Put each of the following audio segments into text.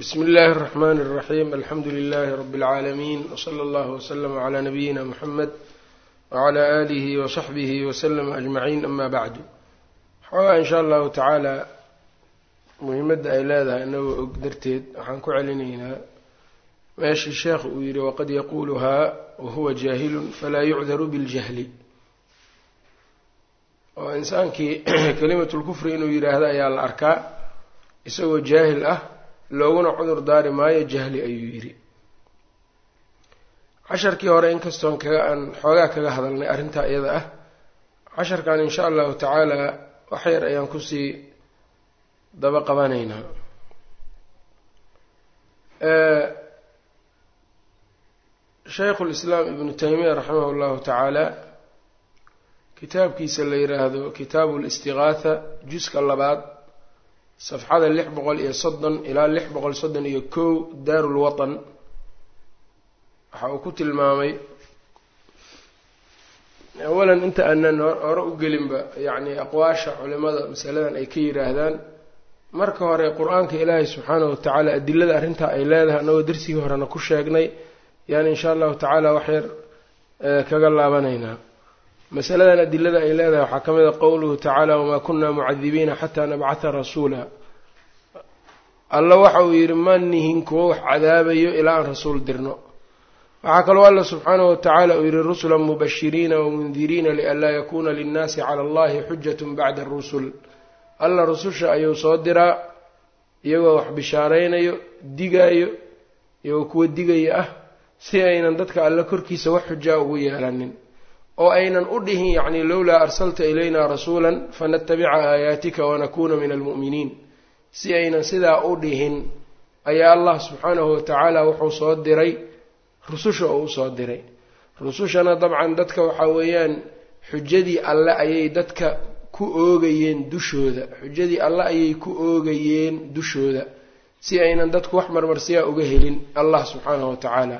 bsmi اllahi الرحmn الرaxيm alxamdu لlh rb العaalamiin wslى اllah wslm عlى nabiyina mxamed wعlى آlih وصaxbih wslm aجmaعin ama bacdu xoogaa in sha allahu tacaala muhimadda ay leedahay inagoo og darteed waxaan ku celinaynaa meeshii sheekh uu yihi waqad yaquluhaa wahuwa jaahil falaa yucdaru biاljahli oo insaankii kalimat lkufri inuu yidhaahdo ayaa la arkaa isagoo jaahil ah looguna cudur daari maayo jahli ayuu yidhi. Casharkii hore inkastoon kaga aan xoogaa kaga hadalnay arrintaa iyada ah casharkan insha allahu tacaala wax yar ayaan ku sii daba qabanaynaa. Shaykhu lislaam ibnu taymiya raximah llahu tacaala kitaabkiisa la yiraahdo kitaabu listigaatha juska labaad safxada lix boqol iyo soddon ilaa lix boqol soddon iyo kow daarulwatan waxa uu ku tilmaamay awalan inta aanan hore u gelinba yacni aqwaasha culimada masaladan ay ka yidhaahdaan marka hore qur'aanka ilaahay subxaanahu watacaala adilada arrintaa ay leedahay annagoo darsigii horena ku sheegnay yani insha allahu tacaala wax yar kaga laabanaynaa masaladan adilada ay leedahay waxaa ka mid a qowluhu tacaala wamaa kunaa mucadibiina xataa nabcata rasuula. Alla waxa uu yidhi ma nihin kuwo wax cadaabayo ilaa aan rasuul dirno. Waxaa kaloo alla subxaanahu watacaala uu yihi rusula mubashiriina wamundiriina lianlaa yakuuna linnaasi cala allahi xujatun bacda arusul alla rususha ayuu soo diraa iyagoo wax bishaaraynayo digaayo iyagoo kuwa digaya ah si aynan dadka alle korkiisa wax xujaa ugu yeelanin oo aynan u dhihin yacni lowlaa arsalta ilayna rasuula fanatabica aayaatika wanakuuna min almu'miniin. Si aynan sidaa u dhihin ayaa allah subxaanahu watacaala wuxuu soo diray rususha oo u soo diray. Rusushana dabcan dadka waxaa weeyaan xujadii alle ayay dadka ku oogayeen dushooda. Xujadii alle ayay ku oogayeen dushooda. Si aynan dadku wax marmarsiyaa uga helin allah subxaanahu watacaala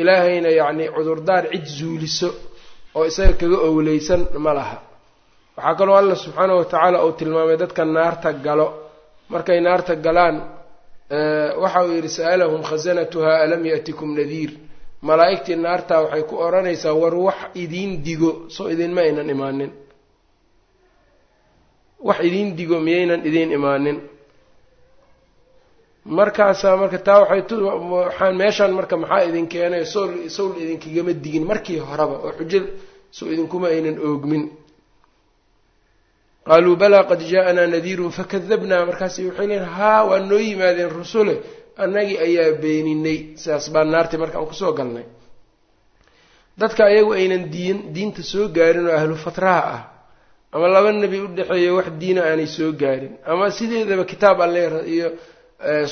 ilaahayna yacni cudurdaar cid zuuliso oo isaga kaga owleysan ma laha waxaa kaloo allah subxaanahu watacaala uu tilmaamay dadka naarta galo. Markay naarta galaan waxa uu yidhi sa'alahum khasanatuha alam ya'tikum nadiir? Malaa'igtii naartaa waxay ku odhanaysaa war wax idiin digo soo idinma aynan imaanin. Wax idiin digo miyaynan idiin imaanin markaasaa marka taa waxay waxaan meeshaan marka maxaa idin keenay sool sowl idinkagama digin markii horeba oo xujo sow idinkuma aynan oogmin. Qaaluu balaa qad jaa-anaa nadiirun fakadabnaa markaas waxay leeyiin haa waa noo yimaadeen rusule annagii ayaa beeninay. Sidaas baa naartii marka ku soo galnay. Dadka ayagu aynan diin diinta soo gaarin oo ahlu fatraha ah. Ama laba nebi u dhexeeya wax diina aanay soo gaarin. Ama sideedaba kitaab alle iyo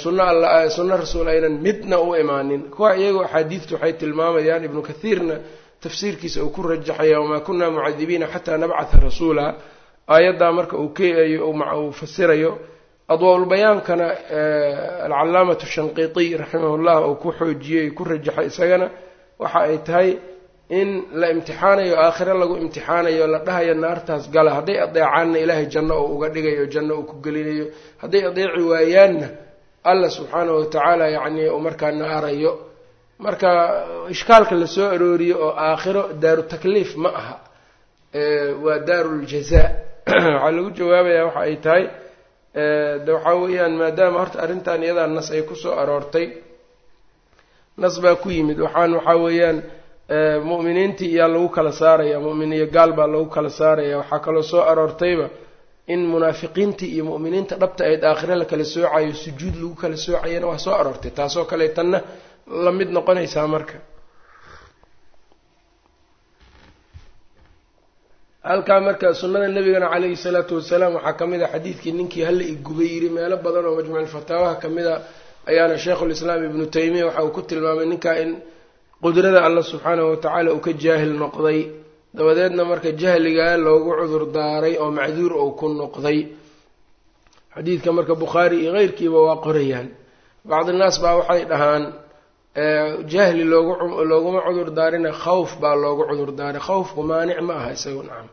sunno alla sunno rasuul aynan midna u imaanin. Kuwa iyagu axaadiidtu waxay tilmaamayaan ibnu kathiirna tafsiirkiisa uu ku rajaxaya wamaa kunaa mucadibiina xataa nabcatha rasuula. Aayaddaa marka uu uu fasirayo adwaa-ulbayaankana alcalaamatu shanqiitiy raximahullah uu ku xoojiyey ku rajaxay isagana waxa ay tahay in la imtixaanayo aakhire lagu imtixaanayo la dhahayo naartaas gala. Hadday adeecaanna ilaahay janno uu uga dhigayo janno uu ku gelinayo hadday adeeci waayaanna alla subxaanahu watacaala yacni uu markaa naarayo. Marka ishkaalka la soo arooriyo oo aakhiro daaru takliif ma aha. Waa daaruljazaa. Waxaa lagu jawaabayaa waxa ay tahay de waxaa weeyaan maadaama horta arrintan iyadaa nas ay ku soo aroortay nas baa ku yimid. Waxaan waxaa weeyaan mu'miniintii iyaa lagu kala saaraya mu'min iyo gaal baa lagu kala saaraya. Waxaa kaloo soo aroortayba in munaafiqiintii iyo mu'miniinta dhabta ayd aakhire la kala soocayo sujuud lagu kala soocayana waa soo aroortay. Taasoo kale tanna la mid noqonaysaa marka. Halkaa marka sunnada nabigana calayhi salaatu wasalaam waxaa ka mid a xadiidkii ninkii hala igubay yiri meelo badan oo majmuucfataawaha ka mid a ayaana sheikhulislaam ibnu taymiya waxa uu ku tilmaamay ninkaa in qudrada alla subxaanahu watacaala uu ka jaahil noqday dabadeedna marka jahligaa loogu cudur daaray oo macduur uu ku noqday. Xadiidka marka bukhaari iyo keyrkiiba waa qorayaan. Bacdi naas baa waxay dhahaan jahli loogu looguma cudur daarina khawf baa loogu cudur daaray khawfku maanic ma aha isagu nacam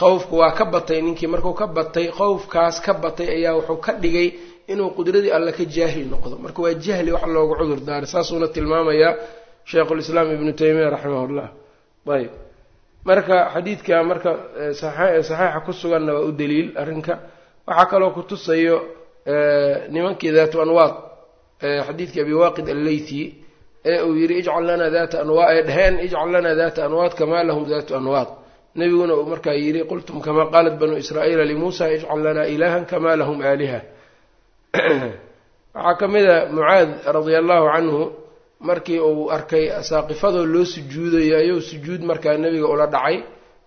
khawfku waa ka batay ninkii markuu ka batay khawfkaas ka batay ayaa wuxuu ka dhigay inuu qudradii alle ka jaahil noqdo. Marka waa jahli wax loogu cudur daaray saasuuna tilmaamayaa sheikhulislaam ibnu taymiya raximahullah. Ayb marka xadiidka marka saxiixa ku suganna waa u daliil arrinka. Waxaa kaloo kutusayo nimankii daatu anwaad xadiidkii abi waaqid alleythi ee uu yidhi ijcal lanaa data anwaad ee dheheen ijcal lanaa data anwaad kamaa lahum daatu anwaad. Nebiguna uu markaa yidhi qultum kamaa qaalat banuu israa'iila limuusa ijcal lanaa ilaahan kamaa lahum aaliha. Waxaa ka mid a mucaad radia allahu canhu markii uu arkay saaqifadoo loo sujuudayo ayuu sujuud markaa nebiga ula dhacay.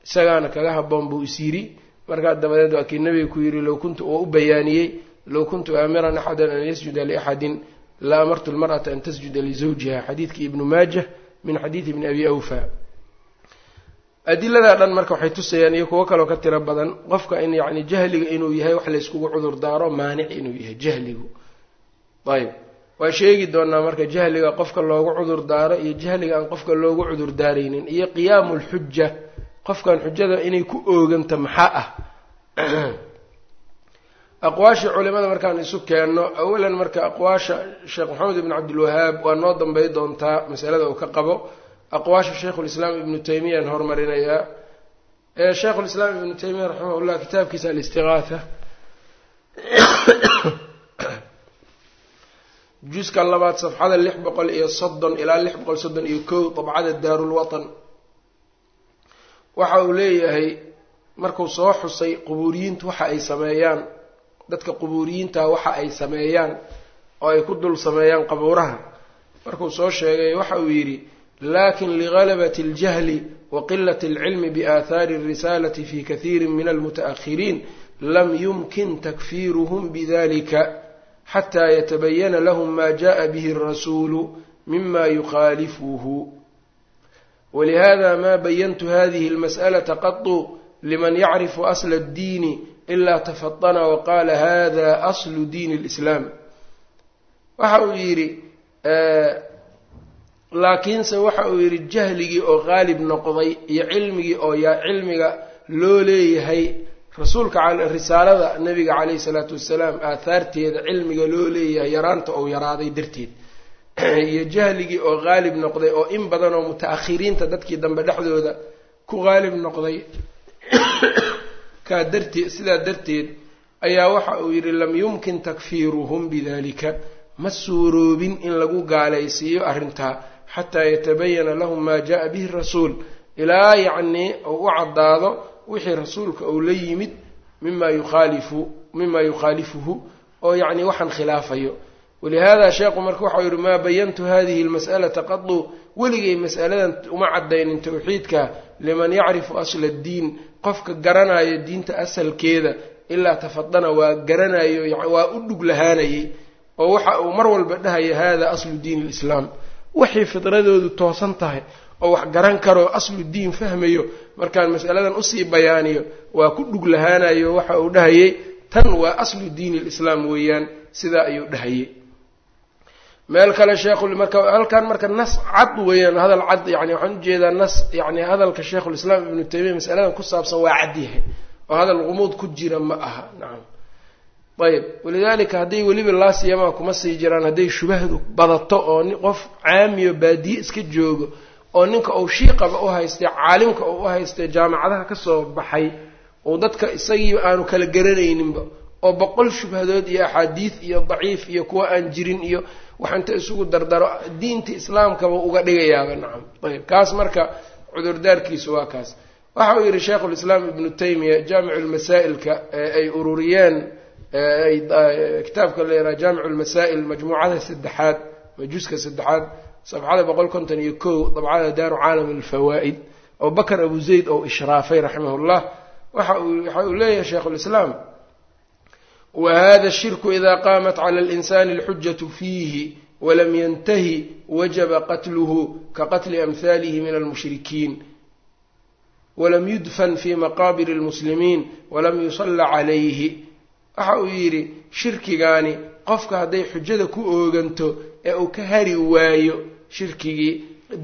Isagaana kaga haboon buu is yidhi. Markaa dabadeed waa kii nebiga ku yidhi low kuntu uu u bayaaniyey low kuntu aamiran axadan an yasjuda liaxadin la amartu lmar'ata an tasjuda lizawjiha xadiidkii ibnu maajah min xadiidi ibni abi awfa. Adiladaa dhan marka waxay tusayaan iyo kuwo kaloo ka tiro badan qofka in yacni jahliga inuu yahay wax layskugu cudur daaro maanic inuu yahay jahligu. Ayb waa sheegi doonaa marka jahliga qofka loogu cudur daaro iyo jahliga aan qofka loogu cudur daaraynin iyo qiyaamu lxuja qofkan xujada inay ku ooganta maxaa ah? Aqwaashii culimada markaan isu keenno awalan marka aqwaasha sheekh maxamed ibn cabdilwahaab waa noo dambay doontaa masalada uu ka qabo. Aqwaasha sheikhulislaam ibnu taymiyaan horumarinayaa. Ee sheikhulislaam ibnu taymiya raximahullah kitaabkiisa alistigaatha juska labaad safxada lix boqol iyo soddon ilaa lix boqol soddon iyo kow dabcada daarulwatan waxa uu leeyahay markuu soo xusay qubuuriyiintu waxa ay sameeyaan dadka qubuuriyiinta waxa ay sameeyaan oo ay ku dul sameeyaan qabuuraha markuu soo sheegay waxa uu yidhi lakin ligalabati اljahli wa qilati اlcilmi biaahaari الrisalati fi kahiiri min almutaأkhiriin lam yumkin takfiiruhm bidalika xataa yatabayana lahum maa jaa bihi arasuulu mima yukhaalifuhu walihada ma bayantu hadihi lmas'alata qatu liman yacrifu asla addiini ilaa tafatana wa qaala hada aslu diini lislaam waxa uu yidhi laakiinse waxa uu yidhi jahligii oo qaalib noqday iyo cilmigii oo yaa cilmiga loo leeyahay rasuulka risaalada nabiga caleyhi salaatu wasalaam aahaarteeda cilmiga loo leeyahay yaraanta ou yaraaday darteed. Iyo jahligii oo qaalib noqday oo in badan oo muta-akhiriinta dadkii dambe dhexdooda ku qaalib noqday. Kaa darteed sidaa darteed ayaa waxa uu yidhi lam yumkin takfiiruhum bidalika ma suuroobin in lagu gaalaysiiyo arrintaa xataa yatabayana lahum maa jaa bihi rasuul. Ilaa yacnii uu u caddaado wixii rasuulka uu la yimid mima yukhaalifu mima yukhaalifuhu oo yacni waxaan khilaafayo. Walihada sheekhu marka waxau yihi maa bayantu hadihi lmas'alata qadu weligay mas'aladan uma caddaynin tawxiidka liman yacrifu asla addiin qofka garanayo diinta asalkeeda ilaa tafadana waa garanayo waa u dhug lahaanayay oo waxa uu mar walba dhahaya hada aslu diin lislaam. Waxay fidradoodu toosan tahay oo wax garan karoo aslu diin fahmayo markaan masaladan u sii bayaaniyo waa ku dhug lahaanayo waxa uu dhahayay tan waa aslu diin lislaam weeyaan sidaa ayuu dhahayay. Meel kale sheekhu marka halkan marka nas cad weeyaan hadal cad yani waxaan u jeedaa nas yani hadalka sheikhulislaam ibnu taymiya masaladan ku saabsan waa cad yahay oo hadal qumuud ku jira ma aha nacam ayb walidalika hadday weliba laasiyamaa kuma sii jiraan hadday shubahdu badato oo qof caamiyo baadiye iska joogo oo ninka uu shiiqaba u haystay caalimka uu u haystay jaamacadaha ka soo baxay uu dadka isagii aanu kala garanayninba oo boqol shubhadood iyo axaadiid iyo daciif iyo kuwa aan jirin iyo wax inta isugu dardaro diinta islaamkaba uga dhigayaaba nacam. Ayb kaas marka cudurdaarkiisu waa kaas. Waxa uu yihi sheikhulislaam ibnu taymiya jaamicu lmasaa'ilka ay ururiyeen kitaabka la yaraha jaamicu lmasaa'il majmuucada saddexaad juska saddexaad sabxada boqol konton iyo kow dabcada daaru caalam alfawaa'id oo bakar abu zayd ou ishraafay raximah llah waxa uu waxa uu leeyahay sheikhulislaam wa hada shirku ida qaamat cala alinsani alxujatu fiihi walam yantahi wajaba qatluhu ka qatli amhaalihi min almushrikiin walam yudfan fi maqaabir lmuslimiin walam yusalla calayhi. Waxa uu yidhi shirkigaani qofka hadday xujada ku ooganto ee uu ka hari waayo shirkigii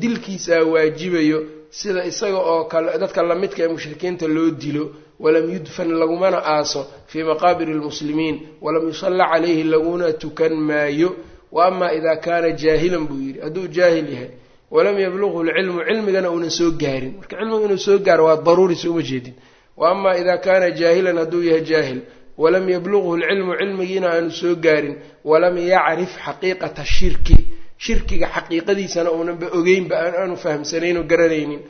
dilkiisaa waajibayo sida isaga oo kale dadka lamidka ee mushrikiinta loo dilo walam yudfan lagumana aaso fii maqaabiri lmuslimiin walam yusalla calayhi laguna tukan maayo. Wa ama idaa kaana jaahilan buu yidhi hadduu jaahil yahay walam yablughu lcilmu cilmigana uunan soo gaarin. Marka cilmigu inuu soo gaaro waa daruuri sooma jeedin. Wa ama idaa kaana jaahilan hadduu yahay jaahil walam yablughu lcilmu cilmigiina aanu soo gaarin walam yacrif xaqiiqata shirki. Shirkiga xaqiiqadiisana uunanba ogeynba aanu fahamsanayn oo garanaynin.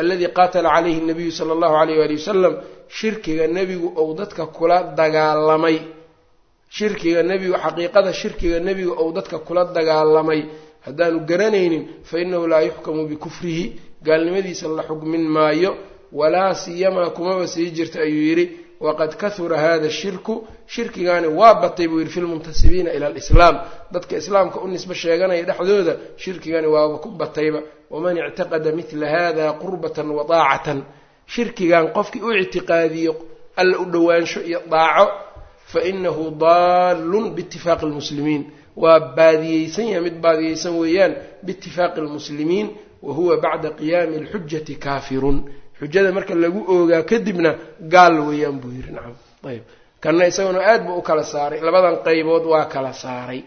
Alladii qaatala calayhi nabiyu sala allahu alayh waali wasalam shirkiga nebigu ou dadka kula dagaalamay. Shirkiga nebigu xaqiiqada shirkiga nebigu ou dadka kula dagaalamay. Haddaanu garanaynin fa inahu laa yuxkamu bikufrihi gaalnimadiisa la xugmin maayo. Walaa siyamaa kumaba sii jirta ayuu yidhi waqad kahura hada shirku shirkigaani waa batay buu yidhi fi lmuntasibiina ila alislaam dadka islaamka u nisbo sheeganaya dhexdooda shirkigani waaba ku batayba waman ictaqada midla hada qurbatan wa daacatan shirkigan qofkii u ictiqaadiyo alla u dhowaansho iyo daaco fa inahu daallun biitifaaqi lmuslimiin waa baadiyeysan yahay mid baadiyeysan weeyaan biitifaaqi lmuslimiin wa huwa bacda qiyaami alxujati kaafirun xujada marka lagu oogaa kadibna gaal weeyaan buu yidhi nacam ayb kanna isaguna aad buu u kala saaray. Labadan qaybood waa kala saaray.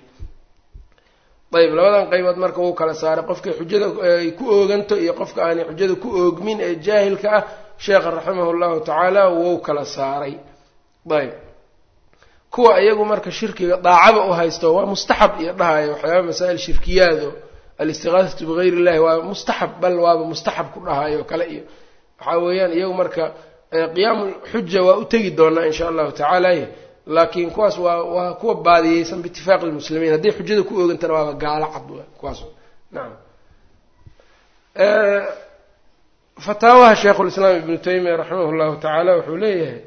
Ayb labadan qaybood marka wuu kala saaray. Qofkay xujada ay ku ooganto iyo qofka aanay xujada ku oogmin ee jaahilka ah sheekha raximahu llahu tacaala wou kala saaray. Ayb kuwa iyagu marka shirkiga daacaba u haysto waa mustaxab iyo dhahayo waxyaaba masaa'il shirkiyaado. Alistiqaasatu bigayr illahi waa mustaxab bal waaba mustaxab ku dhahayo kale iyo waxaa weeyaan iyagu marka qiyaamu xuja waa u tegi doonaa insha allahu tacaala laakiin kuwaas waa waa kuwa baadiyeysan biitifaaqi lmuslimiin hadday xujada ku oogantana waaba gaalo cad kuwaas. Nacam fataawaha sheikhulislaam ibnu taymiya raximah llahu tacaala wuxuu leeyahay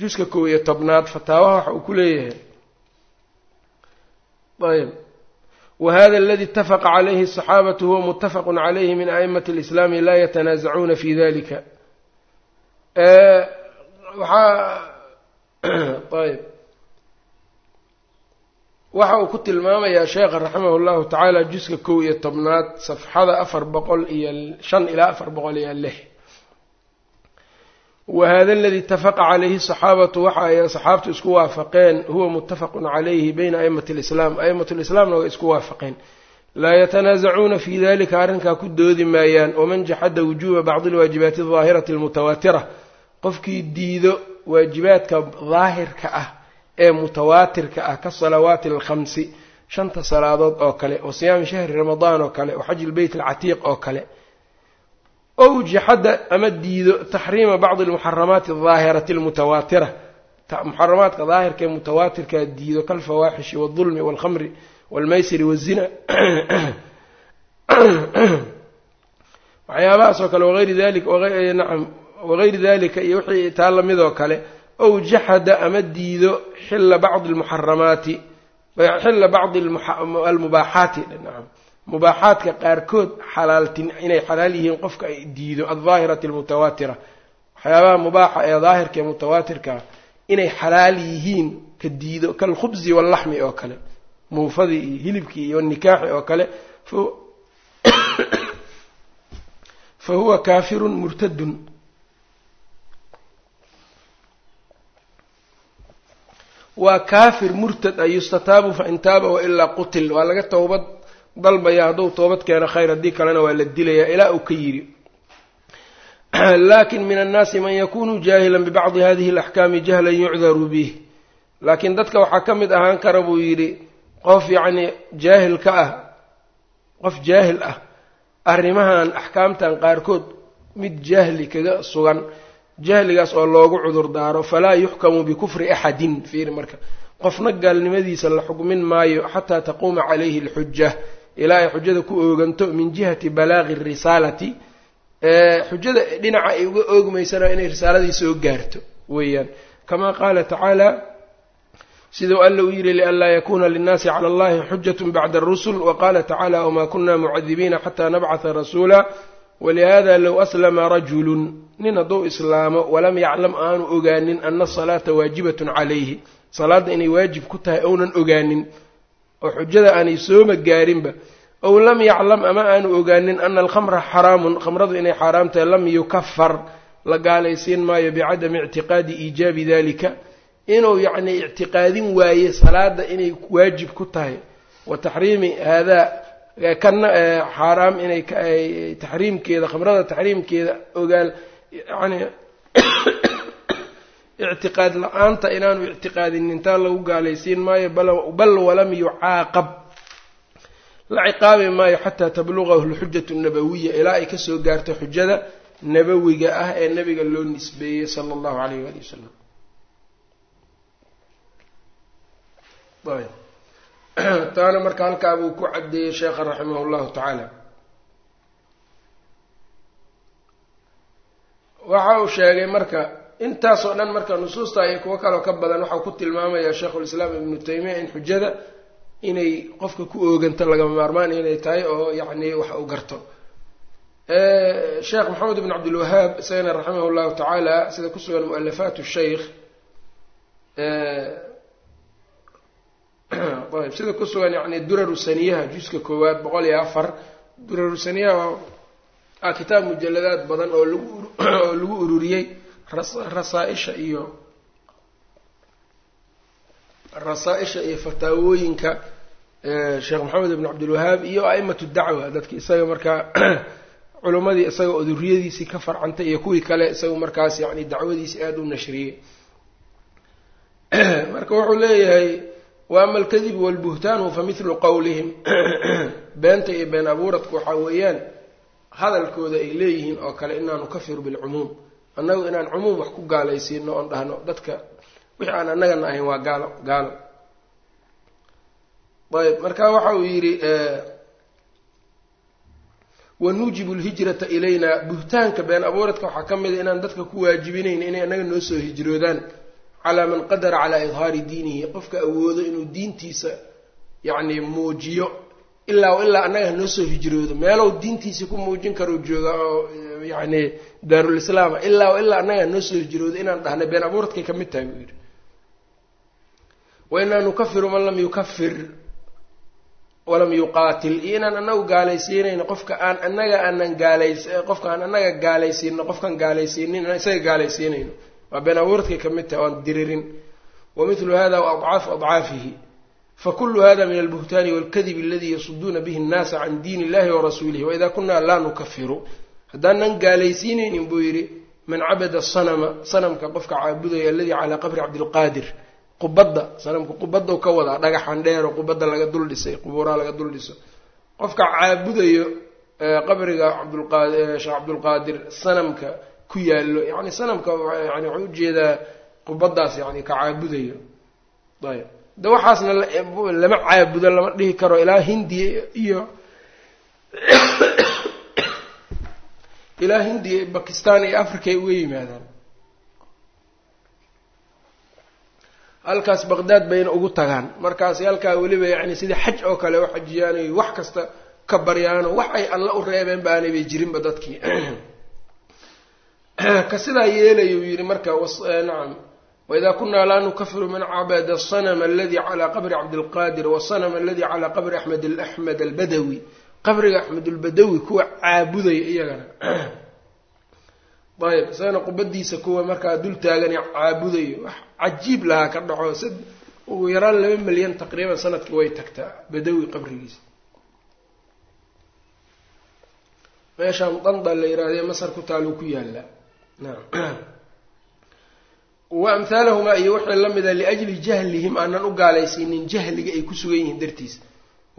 juska kow iyo tobnaad fataawaha waxa uu ku leeyahay. Ayb whada aladi itafaqa calayhi asaxaabatu huwa mutafaqu calayhi min a'imati alislaami laa yatanaasacuuna fi dalika waxaa ayb waxa uu ku tilmaamayaa sheekha raximah llahu tacaala juska kow iyo tobnaad safxada afar boqol iyo shan ilaa afar boqol iyo lix wahada aladi itafaqa calayhi asaxaabatu waxa ay asxaabtu isku waafaqeen huwa muttafaqun calayhi bayna a'imati alislaam a'imatu lislaamna way isku waafaqeen. Laa yatanaasacuuna fi dalika arrinkaa ku doodi maayaan. Waman jaxada wujuuba bacdi alwaajibaati aldaahirati almutawaatira. Qofkii diido waajibaadka daahirka ah ee mutawaatirka ah ka salawaati alkhamsi shanta salaadood oo kale wa siyaami shahri ramadaan oo kale wa xaji lbeyt oo kale ow jaxada ama diido taxriima bacdi almuxaramaati aldaahirati almutawaatira muxaramaadka daahirka ee mutawaatirkaa diido kalfawaaxishi waaldulmi walkhamri walmaysiri wazina waxyaabahaas oo kale wagayri dalika nacam wagayri dalika iyo wixii taa lamidoo kale ow jaxada ama diido xilla bacdi almuxaramaati xilla bacdi almubaaxaati nacam mubaaxaadka qaarkood xalaaltin inay xalaal yihiin qofka ay diido aldaahirati almutawaatira. Waxyaabaha mubaaxa ee daahirka ee mutawaatirkaa inay xalaal yihiin ka diido kalkhubsi wallaxmi oo kale muufadii iyo hilibkii iyo nikaaxi oo kale fa huwa kaafirun murtadun waa kaafir murtad a yustataabu fain taaba wailaa qutil waa laga towbad dalbaya hadduu toobad keeno khayr haddii kalena waa la dilayaa ilaa uu ka yidhi. Lakin min annaasi man yakunu jaahilan bibacdi hadihi alaxkaami jahlan yucdaru bih laakiin dadka waxaa ka mid ahaan kara buu yidhi qof yacni jaahil ka ah qof jaahil ah arrimahan axkaamtan qaarkood mid jahli kaga sugan jahligaas oo loogu cudur daaro falaa yuxkamu bikufri axadin fiiri marka. Qofna gaalnimadiisa la xukmin maayo xataa taquuma calayhi alxuja ilaa ay xujada ku ooganto min jihati balaaqi risaalati xujada dhinaca ay uga oogmaysana inay risaaladii soo gaarto weeyaan. Kamaa qaala tacaala siduu alla u yidhi lianlaa yakuuna linnaasi cala allahi xujatu bacda arusul waqaala tacaala wmaa kuna mucadibiina xataa nabcata rasuula walihada low aslama rajulun. Nin hadduu islaamo walam yaclam aanu ogaanin ana asalaata waajibatun calayhi. Salaadda inay waajib ku tahay ounan ogaanin oo xujada aanay sooma gaarinba ow lam yaclam ama aanu ogaanin ana alkhamra xaraamun khamradu inay xaaraam tahay lam yukafar la gaalaysiin maayo bicadami ictiqaadi iijaabi dalika inuu yacni ictiqaadin waaye salaada inay waajib ku tahay. Wa taxriimi haadaa kana xaaraam inay taxriimkeeda khamrada taxriimkeeda ogaal yani ictiqaad la'aanta inaanu ictiqaadin intaa lagu gaalaysiin maayo bal walam yucaaqab la ciqaabi maayo xataa tablugahu lxujatu nabawiya ilaa ay ka soo gaarto xujada nabawiga ah ee nabiga loo nisbeeyey sala allahu alayh waali wasalam taana marka halkaa buu ku caddeeyey sheekha raximah llahu tacaala waxa uu sheegay marka intaasoo dhan marka nusuusta iyo kuwo kaloo ka badan waxau ku tilmaamayaa sheikhulislaam ibnu taymiya in xujada inay qofka ku ooganto lagama maarmaan inay tahay oo yacni wax uu garto. Sheekh maxamed ibn cabdilwahaab isagana raximah llahu tacaala sida ku sugan mualafaat sheikh ayb sida ku sugan yani duraru saniyaha juska koowaad boqol iyo afar. Duraru saniyaha waa kitaab mujaladaad badan oo lagu oo lagu ururiyey rasaa-isha iyo rasaa-isha iyo fataawooyinka sheekh maxamed ibn cabdilwahaab iyo a'imatu dacwa dadki isaga markaa culimmadii isaga oo duriyadiisii ka farcantay iyo kuwii kale isaga markaas yani dacwadiisi aada u nashriyey. Marka wuxuu leeyahay wa ama alkadibu walbuhtaanu fa mithlu qowlihim beenta iyo been abuuradku waxaa weeyaan hadalkooda ay leeyihiin oo kale inaa nukafiru bilcumuum annagu inaan cumuum wax ku gaalaysiino oon dhahno dadka wixii aan annagana ahayn waa gaalo gaalo. Ayb marka waxa uu yidhi wanuujibu lhijrata ilayna buhtaanka been abuuradka waxaa ka mida inaan dadka ku waajibinayn inay annaga noo soo hijroodaan calaa man qadara calaa idhaari diinihi qofka awoodo inuu diintiisa yacni muujiyo ilaa ilaa annaga hanoo soo hijroodo. Meelow diintiisa ku muujin karuu jooga oo yacni daarulislaama ilaa ilaa annaga hanoo soo hijroodo inaan dhahnay been abuuradkay ka mid tahay buu yidhi. Wa inaa nukafiru man lam yukafir walam yuqaatil. Iyo inaan anagu gaalaysiinayno qofka aan annaga aanan gaalays qofka aan annaga gaalaysiino qofkaan gaalaysiinin inaan isaga gaalaysiinayno waa been abuuradkay ka mid tahay oan diririn wa mithlu hada wa adcaafu adcaafihi fakulu hada min albuhtaani walkadibi aladi yasuduuna bihi annaasa can diin illahi warasuulihi waida kunaa laa nukafiru haddaanan gaalaysiinaynin buu yidhi man cabada sanama sanamka qofka caabudaya aladi calaa qabri cabdilqaadir. Qubadda sanamka qubadau ka wadaa dhagaxan dheero qubadda laga dul dhisay qubuuraha laga dul dhiso. Qofka caabudayo qabriga cabdulqaad sheekh cabdulqaadir sanamka ku yaallo yani sanamka yani waxuu u jeedaa qubaddaas yani ka caabudayo. Ayb de waxaasna lama caabudo lama dhihi karo. Ilaa hindiya iyo ilaa hindiya iyo bakistan iyo africa ay uga yimaadaan. Halkaas baqdaad bayna ugu tagaan. Markaasi halkaa weliba yani sidii xaj oo kale u xajiyaanay wax kasta ka baryaano. Wax ay alla u reebeen ba bay jirinba dadkii. Ka sidaa yeelayuu yidhi marka nacam waida kunaa laa nukafiru man cabada asanama aladi calaa qabri cabdilqaadir wasanama aladi calaa qabri axmed axmed albadawi qabriga axmed albadawi kuwa caabudaya iyagana ayb isagana qubadiisa kuwa markaa dul taagani caabudayo wax cajiib lahaa ka dhaco ugu yaraan laba milyan taqriiban sannadkii way tagtaa badawi qabrigiisa meeshaan danda la yihahde masar ku taaluu ku yaalaa wa amhaalahumaa iyo wixii la mida liajli jahlihim aanan u gaalaysiinin jahliga ay ku sugan yihiin dartiis.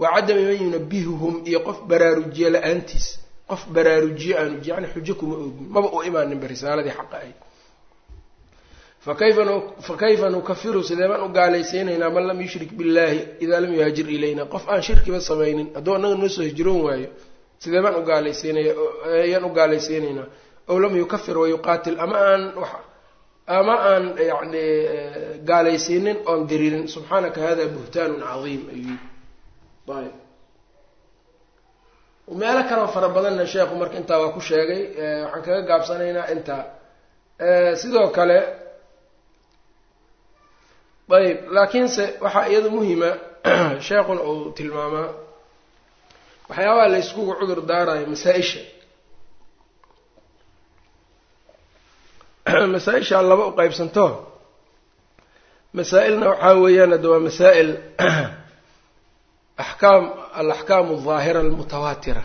Wa cadami man yunabihuhum iyo qof baraarujiye la'aantiis. Qof baraarujiye aanu yani xujo kuma oogin. Maba u imaaninba risaaladii xaqa ahayd. Fakayfa nukafiru sidee baan u gaalaysiinaynaa man lam yushrik billahi idaa lam yuhaajir ilayna? Qof aan shirkiba samaynin hadduu annaga noo soo hijroon waayo sidee baan ugaalaysiinaya ayaan u gaalaysiinaynaa ow lam yukafir wayuqaatil ama aan ama aan yani gaalaysiinin oon diriirin subxaanaka hada buhtaanun cadiim ayuu ayb meelo kaloo fara badanna sheekhu marka intaa waa ku sheegay waxaan kaga gaabsanaynaa intaa. Sidoo kale ayb laakiinse waxaa iyada muhima sheekhuna uu tilmaamaa waxyaabaha la yskugu cudur daarayo masaa-isha masaa-ishaa laba u qeybsanto masaa-ilna waxaa weeyaan hadda waa masaa'il axkaam alaxkaam aldaahira almutawaatira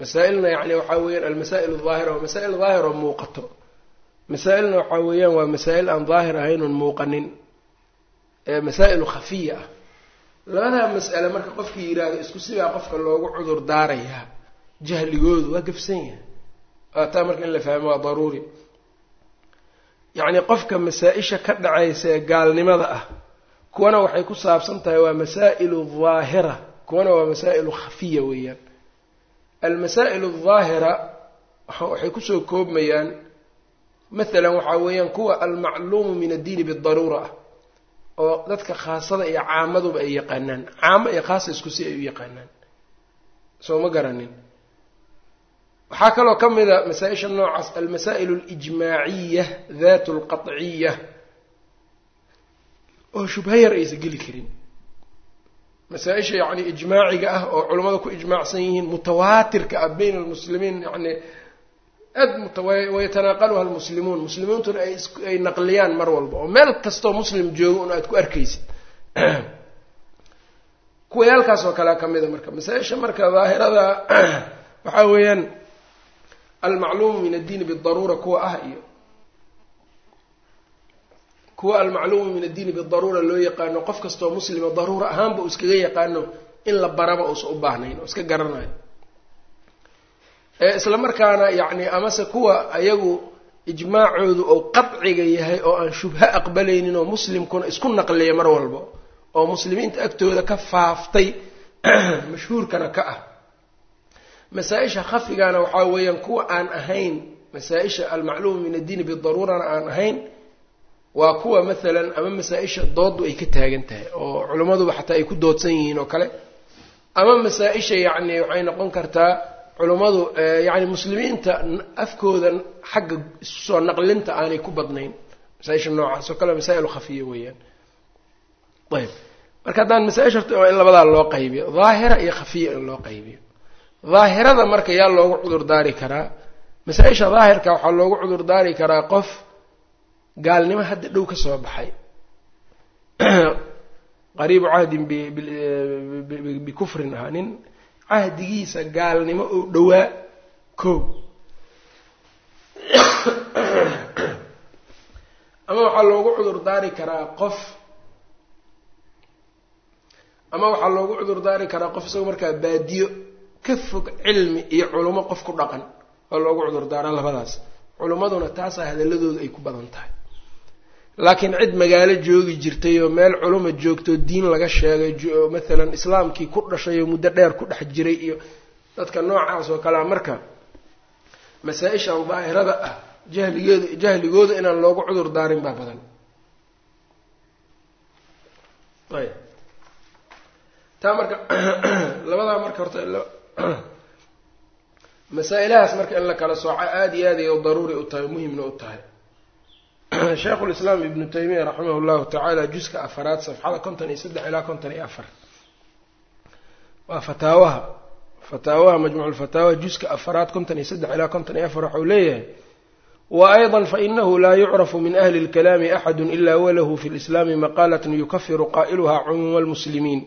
masaa-ilna yani waxaa weeyaan almasaa'il aldaahira waa masaa'il daahir oo muuqato. Masaa-ilna waxaa weeyaan waa masaa-il aan daahir ahayn oon muuqanin ee masaa'ilu khafiya ah. Labadaa mas'ale marka qofkii yidhaahdo isku sibaa qofka loogu cudur daarayaa jahligoodu waa gafsan yahay. Taa marka in la fahmo waa daruuri yacni qofka masaa-isha ka dhacaysa ee gaalnimada ah kuwana waxay ku saabsan tahay waa masaa'ilu daahira kuwana waa masaa'ilu khafiya weeyaan. Almasaa'il aldaahira waxay ku soo koobmayaan mathalan waxaa weeyaan kuwa almacluumu min addiini bidaruura ah oo dadka khaasada iyo caamaduba ay yaqaanaan caamo iyo khaasa isku si ay u yaqaanaan. Soo ma garanin waxaa kaloo ka mid a masaa-isha noocaas almasaa'il alijmaaciya daat alqaciya oo shubha yar aysan geli karin. Masaa-isha yacni ijmaaciga ah oo culammada ku ijmaacsan yihiin mutawaatirka ah bayn almuslimiin yani aad wayatanaaqaluha almuslimuun muslimiintuna ay naqliyaan mar walba oo meel kastoo muslim joogo un aad ku arkaysid. Kuwayaalkaas oo kalea ka mida marka masaa-isha marka daahirada waxaa weeyaan almacluumu min addiini bidaruura kuwa ah iyo kuwa almacluumu min addiini bidaruura loo yaqaano qof kastoo muslima daruura ahaanba uu iskaga yaqaano in la baraba uusan u baahnayn oo iska garanayo isla markaana yacni amase kuwa ayagu ijmaacoodu ou qadciga yahay oo aan shubho aqbalaynin oo muslimkuna isku naqliya mar walba oo muslimiinta agtooda ka faaftay mashhuurkana ka ah masaa-isha khafigana waxaa weeyaan kuwa aan ahayn masaa-isha almacluuma min addiini bidaruurana aan ahayn waa kuwa mathalan ama masaa-isha dooddu ay ka taagan tahay oo culimmaduba xataa ay ku doodsan yihiin oo kale. Ama masaa-isha yacni waxay noqon kartaa culummadu yacni muslimiinta afkooda xagga soo naqlinta aanay ku badnayn. Masaa-isha noocaas oo kale masaa-il khafiya weeyaan. Ayb marka haddaan masaa-isha horta in labadaa loo qaybiyo daahira iyo khafiya in loo qaybiyo daahirada marka yaa loogu cudur daari karaa. Masaa-isha daahirka waxaa loogu cudur daari karaa qof gaalnimo hadda dhow ka soo baxay. Qariibu cahdin bikufrin ahaa nin. Cahdigiisa gaalnimo oo dhowaa ko ama waxaa loogu cudur daari karaa qof ama waxaa loogu cudur daari karaa qof isagoo markaa baadiyo ka fog cilmi iyo culummo qof ku dhaqan waa loogu cudur daaraa labadaas. Culimmaduna taasaa hadaladooda ay ku badan tahay. Laakiin cid magaalo joogi jirtay oo meel culuma joogto diin laga sheegay mathalan islaamkii ku dhashay oo muddo dheer ku dhex jiray iyo dadka noocaas oo kalea marka masaa-ishan daahirada ah jahligeedu jahligooda inaan loogu cudur daarin baa badan. Ayb. Taa marka labadaa marka horta masaa-ilahaas marka in la kala sooco aada iyo aad ay daruuri u tahay muhimna u tahay. Sheikhu lislaam ibnu taymiya raximah llahu tacaala juska afaraad safxada konton iyo saddex ilaa konton iyo afar. Waa fataawaha fataawaha majmuuculfataawaha juska afaraad konton iyo saddex ilaa konton iyo afar waxau leeyahay wa ayضa fainahu laa yucrafu min ahli اlkalaami axadu ila walahu fi lislaami maqalat yukafiru qaa'iluha cumuuma almuslimiin.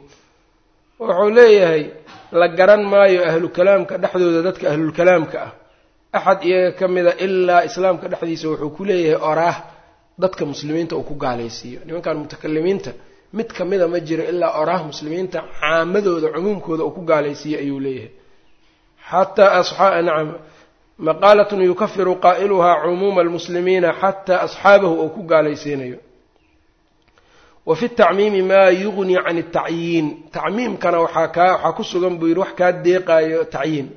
Wuxuu leeyahay la garan maayo ahlu kalaamka dhexdooda dadka ahlulkalaamka ah. Axad iyaga ka mida ilaa islaamka dhexdiisa wuxuu ku leeyahay oraah dadka muslimiinta uu ku gaalaysiiyo. Nimankan mutakalimiinta mid kamida ma jiro ilaa oraah muslimiinta caamadooda cumuumkooda uu ku gaalaysiiyo ayuu leeyahay. Xataa asxaa nacam maqaalatun yukafiru qaa'iluhaa cumuuma almuslimiina xataa asxaabahu uu ku gaalaysiinayo wa fi tacmiimi maa yugni can atacyiin tacmiimkana waxaa kaa waxaa ku sugan buu yidhi wax kaa deeqaayo tacyiin.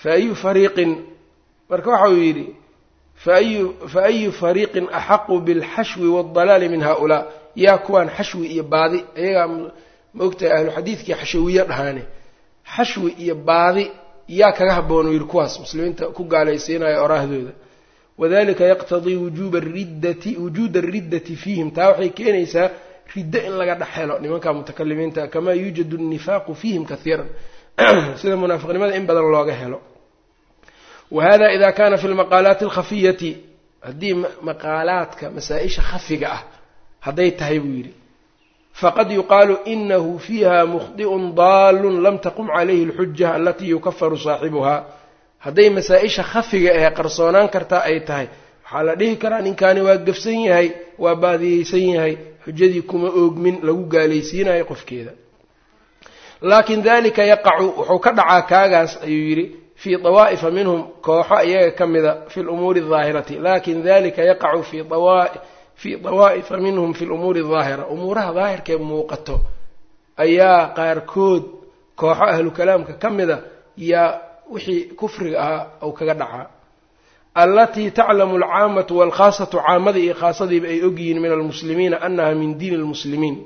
Fa ayu fariiqin marka waxa uu yidhi faayu fa ayu fariiqin axaqu bilxashwi waaldalaali min haaulaa. Yaa kuwaan xashwi iyo baadi iyagaa ma ogtahay ahlu xadiidkii xashawiye dhahaane. Xashwi iyo baadi yaa kaga habboon uu yidhi kuwaas muslimiinta ku gaalaysiinaya oraahdooda wadalika yaqtadii wujuuba riddati wujuuda ariddati fiihim taa waxay keenaysaa riddo in laga dhex helo nimanka mutakalimiinta kamaa yuujadu nnifaaqu fiihim kaiiran sida munaafiqnimada in badan looga helo. Wa hada ida kana fi lmaqaalaati alkhafiyati haddii maqaalaadka masaa-isha khafiga ah hadday tahay buu yidhi. Faqad yuqaalu inahu fiiha mukhdi'un daalun lam taqum calayhi alxuja alatii yukafaru saaxibuhaa hadday masaa-isha khafiga ee qarsoonaan kartaa ay tahay. Waxaa la dhihi karaa ninkaani waa gafsan yahay waa baadiyeysan yahay xujadii kuma oogmin lagu gaalaysiinayo qofkeeda. Laakin dalika yaqacu wuxuu ka dhacaa kaagaas ayuu yidhi fii dawaa'ifa minhum kooxo iyaga ka mida fi lumuuri daahirati. Lakin dalika yaqacu fi fii dawaa'ifa minhum fi lumuuri daahira. Umuuraha daahirkee muuqato ayaa qaarkood kooxo ahlu kalaamka ka mida yaa wixii kufriga ahaa ou kaga dhacaa alatii taclamu alcaamatu walkhaasatu caamadii iyo khaasadiiba ay ogyihiin min almuslimiina anaha min diini lmuslimiin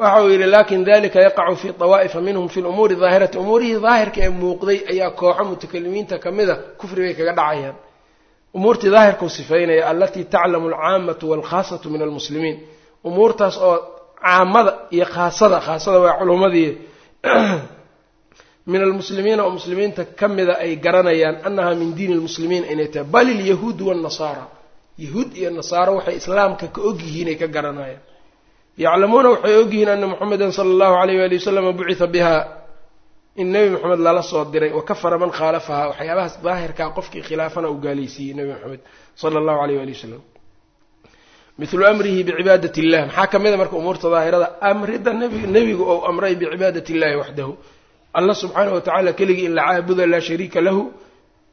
waxa uu yidhi laakiin dalika yaqacu fi dawaa'ifa minhum fi lumuuri daahirati umuurihii daahirka ee muuqday ayaa kooxo mutakalimiinta kamida kufri bay kaga dhacayaan. Umuurtii daahirkau sifaynaya alatii taclamu alcaamatu walkhaasatu min almuslimiin. Umuurtaas oo caamada iyo khaasada khaasada waa culummadii min almuslimiina oo muslimiinta ka mida ay garanayaan annaha min diini lmuslimiin inay tahay bal ilyahuud waalnasaara yahuud iyo nasaaro waxay islaamka ka ogyihiin ay ka garanayaan. Yaclamuuna waxay ogyihiin ana muxameda sala allahu alayh waali wasalama bucitha biha in nebi moxamed lala soo diray wa kafara man khaalafaha waxyaabahaas daahirkaa qofkii khilaafana uu gaalaysiiyey nebi moxamed sala allahu alayh waali wasalam mithlu amrihi bicibaadat illah maxaa ka mid a marka umuurta daahirada? Amrida nebigu ou amray bicibaadat illahi waxdahu allah subxaanahu watacaala keligii in la caabuda laa shariika lahu.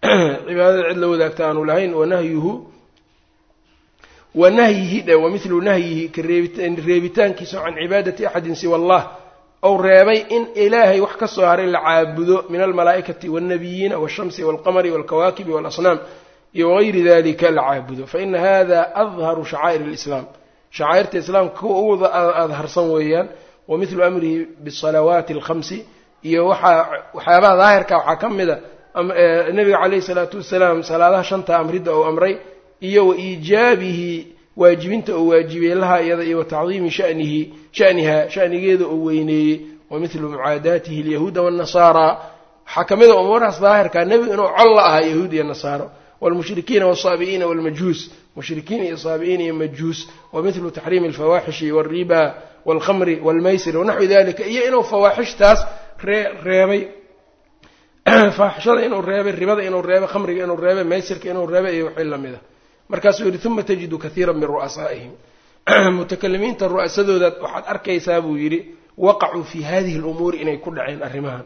Cibaadada cid la wadaagta aanu lahayn wanahyuhu wa nahyihi dhe wa mithlu nahyihi kareebitaankiisa can cibaadati axadin siwa allah. Ou reebay in ilaahay wax ka soo haray la caabudo min almalaa'ikati walnabiyiina walshamsi walqamari walkawaakibi walasnaam iyo wagayri dalika la caabudo. Faina hada adharu shacaa'ir alislaam. Shacaa'irta islaamka kuwa ugu adharsan weeyaan wa mithlu amrihi bisalawaati alkhamsi iyo waxaa waxyaabaha daahirka waxaa ka mid a nabiga caleyhi salaatu wasalaam salaadaha shanta amridda ou amray iyo wa iijaabihi waajibinta oo waajibiyey laha iyada iyo wa tacdiimi shanihi shaniha shanigeeda oo weyneeyey wa mithlu mucaadaatihi alyahuuda waannasaara waxaa ka mid a umuurahaas daahirka nebigu inuu col la ahaa yahuud iyo nasaaro. Waalmushrikiina walsaabi'iina walmajuus mushrikiin iyo saabi'iin iyo majuus wa mithlu taxriimi alfawaaxishi walriba walkhamri walmaysir wanaxwi dalika iyo inuu fawaaxishtaas ree reebay. Faaxishada inuu reebay ribada inuu reebay khamriga inuu reebay maysirka inuu reebay iyo wixii la mid a markaasuu yidhi uma tajidu kathiira min ru'asaa'ihim. Mutakalimiinta ru'asadooda waxaad arkaysaa buu yidhi waqacuu fii hadihi lumuuri inay ku dhaceen arrimahan.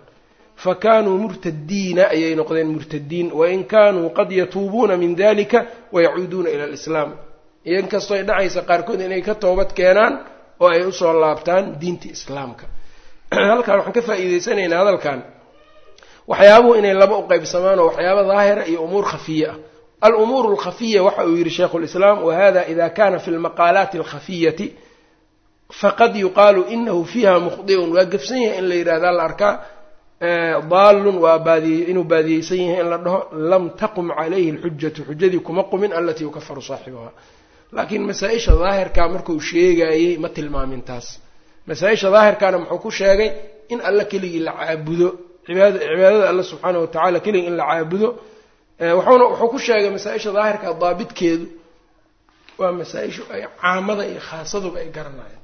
Fa kaanuu murtadiina ayay noqdeen murtadiin wain kaanuu qad yatuubuuna min dalika wayacuuduuna ila alislaam. Ay dhacaysa qaarkood inay ka toobad keenaan oo ay u soo laabtaan diinta islaamka halkan waxaan ka faa'iideysanaynaa hadalkan. Waxyaabuhu inay laba u qaybsamaan oo waxyaaba daahira iyo umuur khafiye ah. Alumuur alkhafiya waxa uu yidhi shaykhu lislaam wahada ida kana fi lmaqaalaati alkhafiyati faqad yuqaalu inahu fiiha mukhdiun. Waa gefsan yahay in la yidhahda la arkaa daalun waa baadiye inuu baadiyeysan yahay in la dhaho lam taqum calayhi alxujatu xujadii kuma qumin alatii yukafaru saaxibuha laakiin masaa-isha daahirkaa markuu sheegayey ma tilmaamin taas masaa-isha daahirkaana muxuu ku sheegay in alla keligii la caabudo cibaad cibaadada alla subxaana wa tacala keligii in la caabudo. Wuxuuna wuxuu ku sheegay masaa-isha daahirka daabitkeedu waa masaa-ishu ay caamada iyo khaasaduba ay garanayaan.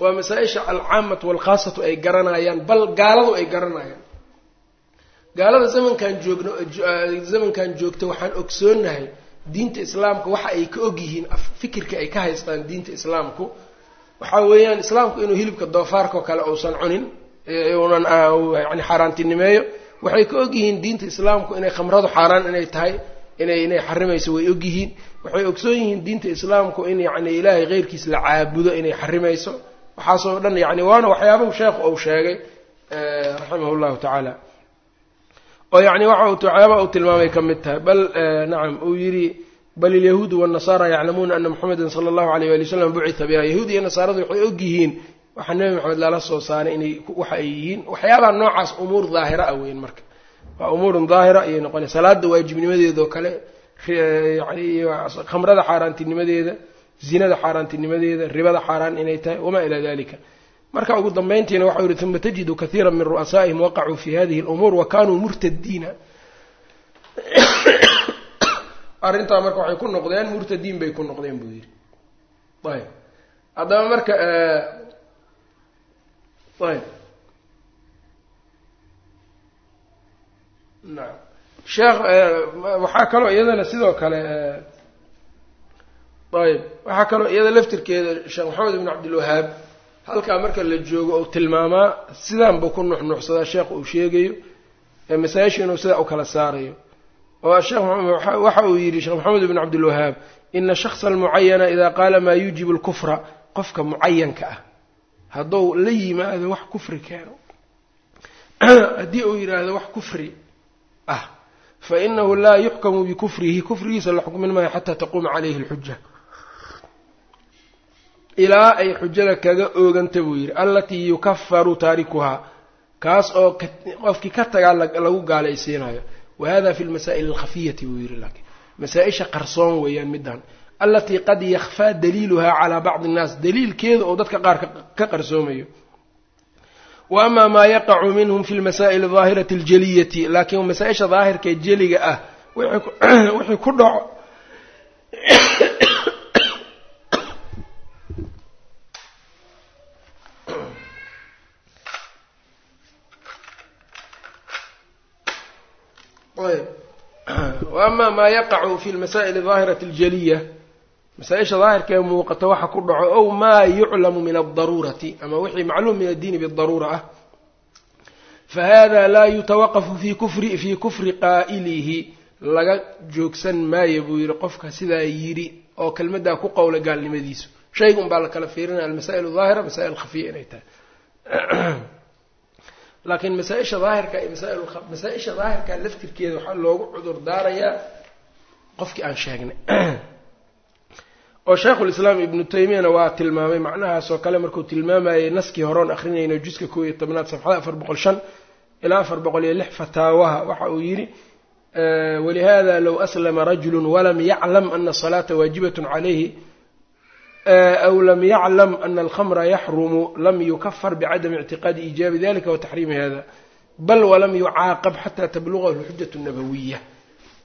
Waa masaa-isha alcaamatu walkhaasatu ay garanayaan bal gaaladu ay garanayaan. Gaalada zamankan joogno zamankan joogta waxaan ogsoonahay diinta islaamka waxa ay ka og yihiin fikirka ay ka haystaan diinta islaamku waxaa weeyaan islaamku inuu hilibka doofaarka oo kale uusan cunin unan yani xaaraantinimeeyo waxay ka og yihiin diinta islaamku inay khamradu xaaraan inay tahay inay inay xarimayso way og yihiin waxay ogsoon yihiin diinta islaamku in yacni ilaahay keyrkiis la caabudo inay xarimayso waxaasoo dhan yani waana waxyaabahu sheekhu uu sheegay raximah llahu tacaala oo yani waxa waxyaaba uu tilmaamay ka mid tahay. Bal nacam uu yidhi bal ilyahuudu waannasaara yaclamuuna ana muxameda sala allahu alayh wali wasalam bucita biha yahuud iyo nasaaradu waxay og yihiin waxaa nebi maxamed lala soo saaray inay waxa ay yihiin waxyaabaha noocaas umuur daahira ah weyn marka. Waa umuurun daahira ayay noqonay salaada waajibnimadeeda oo kale yani khamrada xaaraantinimadeeda zinada xaaraantinimadeeda ribada xaaraan inay tahay wamaa ilaa dalika marka ugu dambayntiina waxau yihi uma tajidu kahiira min ru'asaa'ihim waqacuu fi hadihi اlumuur wa kanuu murtadiina arrintaa marka waxay ku noqdeen murtadiin bay ku noqdeen buu yidhi. Ayb haddaba marka ayb naam. Sheekh waxaa kaloo iyadana sidoo kale ayb waxaa kaloo iyada laftirkeeda sheekh maxamed ibn cabdilwahaab halkaa marka la joogo ou tilmaamaa sidaan buu ku nuxnuxsadaa sheekh uu sheegayo ee masaa-isha sidaa u kala saarayo. Oo sheekh waxa uu yidhi sheekh maxamed ibn cabdilwahaab ina shaksa almucayana idaa qaala maa yuujibu alkufra qofka mucayanka ah hadduu la yimaado wax kufri keeno haddii uu yidhaahdo wax kufri ah fa inahu laa yuxkamu bikufrihi kufrigiisa la xukmin maayo xataa taquuma calayhi alxuja ilaa ay xujada kaga ooganta buu yidhi allatii yukafaru taarikuhaa. Kaas oo qofkii ka tagaa lagu gaalaysiinayo wa hada fi lmasaa'il alkhafiyati buu yidhi laakiin. Masaa-isha qarsoon weeyaan middan allatii qad yakhfaa daliiluhaa calaa bacdi annaas daliilkeeda oo dadka qaar ka qarsoomayo. Wa ama maa yaqacu minhum fi lmasaa'il daahirati aljaliyati laakiin masaa-isha daahirka ee jeliga ah wixii ku dhaco wa ama maa yaqacu fi lmasaa'il daahirati aljaliya masaa-isha daahirka ee muuqata waxa ku dhaco ow maa yuclamu min aldaruurati ama wixii macluum min addiini bidaruura ah fahada laa yutawaqafu fi kufri fii kufri qaa'ilihi laga joogsan maayo buu yidhi qofka sidaa yidhi oo kelmaddaa ku qowla gaalnimadiisu shaygun baa la kala fiirinaya almasaa'il daahira masaa'il khafiya inay tahay laakiin masaa-isha daahirka masaa-isha daahirka laftirkeeda waxaa loogu cudur daarayaa qofkii aan sheegnay. Oo shaykhulislaam ibnu taymiyana waa tilmaamay macnahaas oo kale markuu tilmaamayay naskii horeon akrinayno juska koob iyo tobnaad safxada afar boqol shan ilaa afar boqol iyo lix fataawaha. Waxa uu yidhi walihada low aslama rajulu walam yaclam ana asalaata waajibat calayhi aw lam yaclam ana alkhamra yaxrumu lam yukafar bicadami ictiqaadi iijaabi dalika wa taxriimi hada bal walam yucaaqab xataa tablugahu lxujatu nabawiya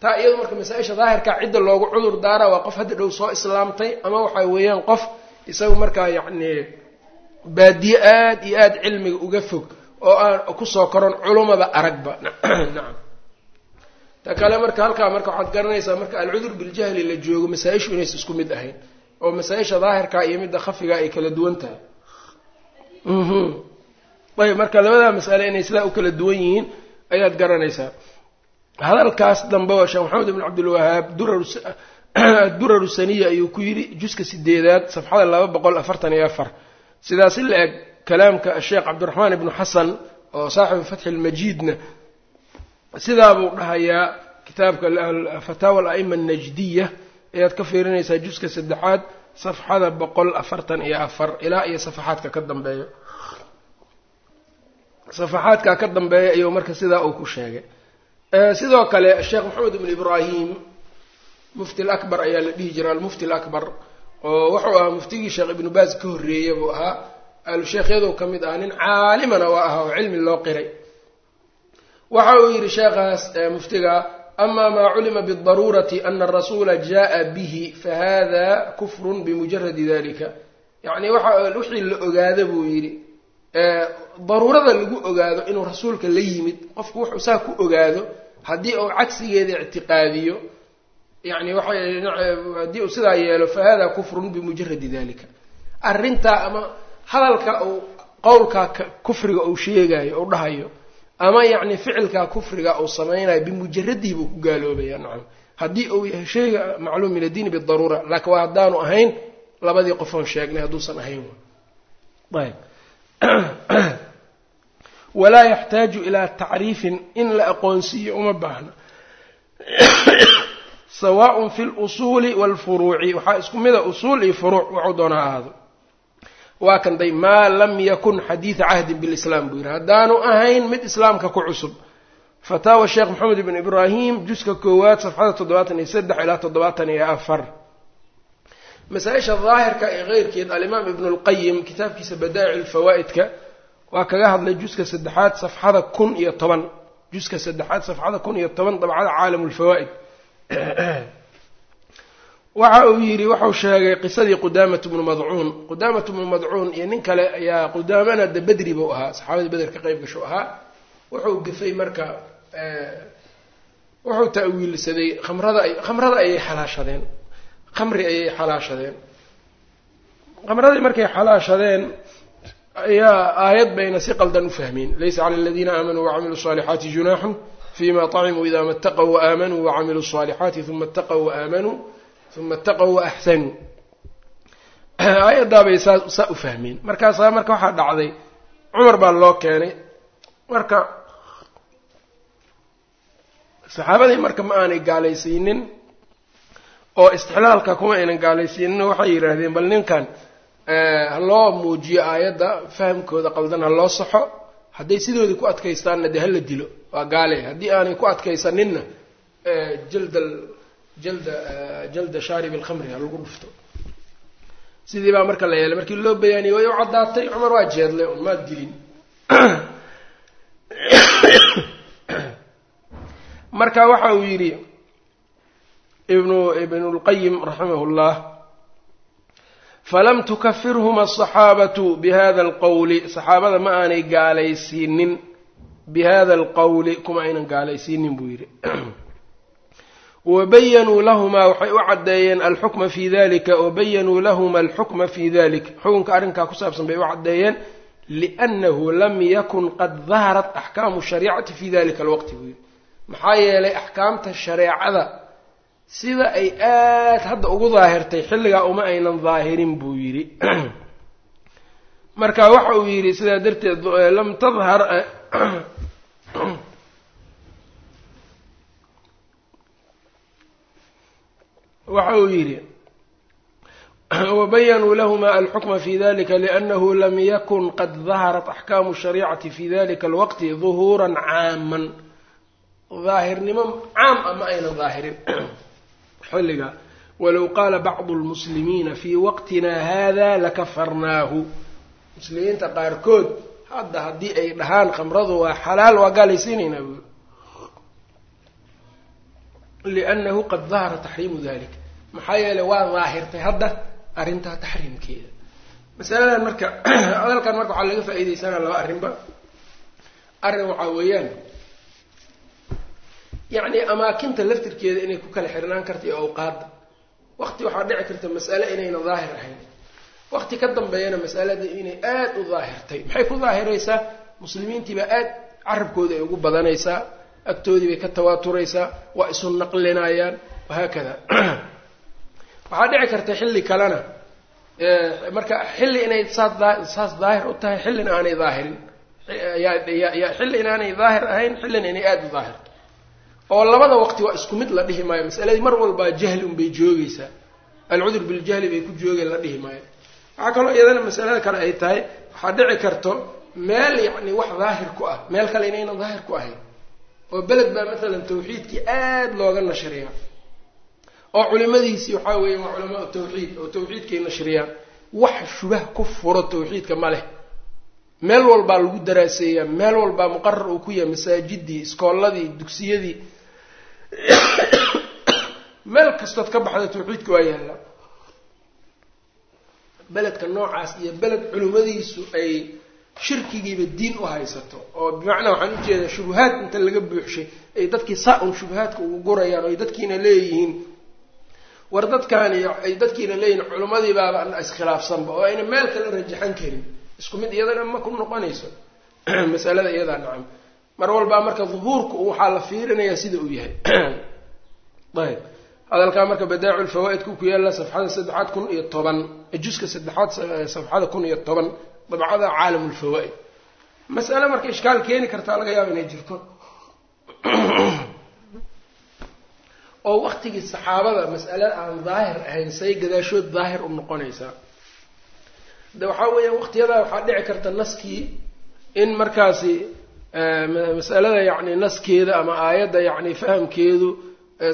taa iyado marka masaa-isha daahirkaa cidda loogu cudur daara waa qof hadda dhow soo islaamtay ama waxa weeyaan qof isaga markaa yacni baadiye aada iyo aada cilmiga uga fog oo aan ku soo koron culumada aragba nacam ta kale marka halkaa marka waxaad garanaysaa marka alcudur biljahli la joogo masaa-ishu inaysa isku mid ahayn oo masaa-isha daahirkaa iyo midda khafigaa ay kala duwan tahay. Ayb marka labadaa mas'ale inay sidaa u kala duwan yihiin ayaad garanaysaa. Hadalkaas dambe oo sheekh maxamed ibn cabdilwahaab saniya ayuu ku yidhi juska sideedaad safxada laba boqol afartan iyo afar. Sidaasi la eg kalaamka sheekh cabdiraxmaan ibnu xasan oo saaxibu fatxi lmajiidna sidaabuu dhahayaa kitaabka fataawa alaima annajdiya ayaad ka fiirinaysaa juska saddexaad safxada boqol afartan iyo afar ilaa iyo safaxaadka ka dambeeyo. Safaxaadkaa ka dambeeya ayuu marka sidaa uu ku sheegay. Sidoo kale sheekh maxamed ibn ibraahim mufti lakbar ayaa la dhihi jira almufti alakbar oo wuxuu ahaa muftigii sheekh ibnu baaz ka horreeyey buu ahaa. Alusheekhyaduu ka mid ahaa nin caalimana waa ahaa oo cilmi loo qiray. Waxa uu yidhi sheekhaas muftiga ama maa culima bidaruurati ana arasuula jaءa bihi fahada kufrun bimujaradi dalika yacni waxa wixii la ogaada buu yidhi daruurada lagu ogaado inuu rasuulka la yimid qofku wuxuu saa ku ogaado haddii uu cagsigeeda ictiqaadiyo yani waxay haddii uu sidaa yeelo fahada kufrun bimujaradi dalika arrintaa ama hadalka uu qowlkaa kufriga uu sheegayo uu dhahayo ama yacni ficilkaa kufriga uu samaynayo bimujaradihi buu ku gaaloobaya nacam. Haddii uu yahay shayga macluum min addiini bidaruura laakiin waa haddaanu ahayn labadii qofoon sheegnay hadduusan ahayn. Ayb. Walaa yaxtaaju ilaa tacriifin in la aqoonsiiyo uma baahna. Sawaaءun fi lusuuli wاlfuruuci waxaa isku mida usuul iyo furuuc waxuu doonaa ahaado waa kan day maa lam yakun xadiida cahdin bilislaam buu yidhi. Haddaanu ahayn mid islaamka ku cusub. Fataawa sheekh maxamed ibn ibraahim juska koowaad safxada toddobaatan iyo saddex ilaa toddobaatan iyo afar. Masaa-isha daahirka ee keyrkeed alimaam ibnu lqayim kitaabkiisa badaa'ic lfawaa'idka waa kaga hadlay juska saddexaad safxada kun iyo toban. Juska saddexaad safxada kun iyo toban dabcada caalam lfawaa'id waxa uu yidhi wuxuu sheegay qisadii qudaamatu bnu madcuun. Qudaamatu bnu madcuun iyo nin kale ayaa qudaamana de bedri buu ahaa saxaabadii beder ka qayb gasho ahaa. Wuxuu gafay marka eh, wuxuu ta-wiilsaday khamrada ay khamrada ayay xalaashadeen. Khamri ayay xalaashadeen. Khamradii markay xalaashadeen ayaa aayad bayna si qaldan u fahmeen laysa cala aladiina aamanuu wacamiluu saalixaati junaaxun fii ma tacimuu ida mataqow waaaamanuu wacamiluu saalixaati uma ataqow waaaamanuu uma اtaqw waaxsanuu aayaddaabay saa saa u fahmeen markaasaa marka waxaa dhacday cumar baa loo keenay marka saxaabadii marka ma aanay gaalaysiinin oo istixlaalka kuma aynan gaalaysiinin waxay yidhaahdeen bal ninkan ha loo muujiyo aayadda fahamkooda qaldan ha loo saxo hadday sidoodii ku adkaystaanna dee hala dilo waa gaale haddii aanay ku adkaysaninna jalda jalda jalda shaarib alkhamri ha lagu dhufto. Sidii baa marka la yeelay markii loo bayaaniyey way u caddaatay. Cumar waa jeedlay un maad dilin. Marka waxa uu yidhi ibnu ibnulqayim raximah llah falam tukafirhuma asaxaabatu bihada alqowli saxaabada ma aanay gaalaysiinin bihada alqowli kuma aynan gaalaysiinin buu yidhi wabayanuu lahumaa waxay u caddeeyeen alxukma fi dalika wabayanuu lahuma alxukma fi dalik xukunka arrinkaa ku saabsan bay u caddeeyeen liannahu lam yakun qad daharat axkaamu shariicati fi dalika alwaqti buu yidhi maxaa yeelay axkaamta shareecada sida ay aad hadda ugu daahirtay xilligaa uma aynan daahirin buu yidhi marka waxa uu yidhi sidaa darteed lam tadhar waxa uu yidhi wabayanuu lahma alxukma fi dalika liannahu lam yakun qad daharat axkaamu shariicati fi dalika alwaqti duhuuran caaman. Daahirnimo caam a ma aynan daahirin xilliga walow qaala bacdu lmuslimiina fii waqtina hada lakafarnaahu. Muslimiinta qaarkood hadda haddii ay dhahaan khamradu waa xalaal waa gaalaysiinaynaa buuri liannahu qad dahara taxriimu dalik maxaa yeelay waa daahirtay hadda arrintaa taxriimkeeda. Masaladan marka hadalkan marka waxaa laga faa'iideysanaa laba arrinba. Arrin waxaa weeyaan yacni amaakinta laftirkeeda inay ku kala xirnaan karta iyo awqaadda waqti waxaa dhici karta mas'ale inayna daahir ahayn. Waqti ka dambeeyana mas'alada inay aada u daahirtay. Maxay ku daahiraysaa? Muslimiintiibaa aad carabkooda ay ugu badanaysaa agtoodii bay ka tawaaturaysaa waa isu naqlinayaan wahaakada waxaa dhici karta xilli kalena marka xilli inay saas daahir u tahay xillina aanay daahirin. Xilli inaanay daahir ahayn xillina inay aada u daahirto oo labada waqti waa isku mid la dhihi maayo. Masaladii mar walbaa jahli unbay joogaysaa. Alcudur biljahli bay ku joogeen la dhihi maayo. Waxaa kaloo iyadana masalada kale ay tahay waxaa dhici karto meel yacni wax daahir ku ah meel kale inayna daahir ku ahayn. Oo beled baa maalan tawxiidkii aada looga nashriyaa oo culimadiisii waxaa weeye waa culamaa tawxiid oo tawxiidkay nashriyaan wax shubah ku furo tawxiidka ma leh. Meel walbaa lagu daraaseeyaa meel walbaa muqarar uu ku yahay masaajidii iskoolladii dugsiyadii. Meel kastood ka baxda tawxiidka waa yaallaa beledka noocaas iyo beled culimmadiisu ay shirkigiiba diin u haysato oo bimacnaa waxaan u jeedaa shubuhaad inta laga buuxshay ay dadkii saa-un shubuhaadka ugu gurayaan oo ay dadkiina leeyihiin war dadkaani ay dadkiina leeyihiin culimmadii baaba iskhilaafsanba oo ayna meel kale rajaxan karin. Isku mid iyadana ma ku noqonayso. Masalada iyadaa nacam. Mar walbaa marka duhuurku waxaa la fiirinayaa sida uu yahay. Ayb. Hadalkaa marka badaacu lfawaa-idku ku yaalla safxada saddexaad kun iyo toban juska saddexaad safxada kun iyo toban dabcada caalam lfawaa-id masale marka ishkaal keeni kartaa laga yaaba inay jirto oo waqtigii saxaabada mas'ale aan daahir ahayn say gadaashood daahir u noqonaysaa de waxaa weeyaan waqtiyadaa waxaa dhici karta naskii in markaasi masalada yacni naskeeda ama aayadda yacni fahamkeedu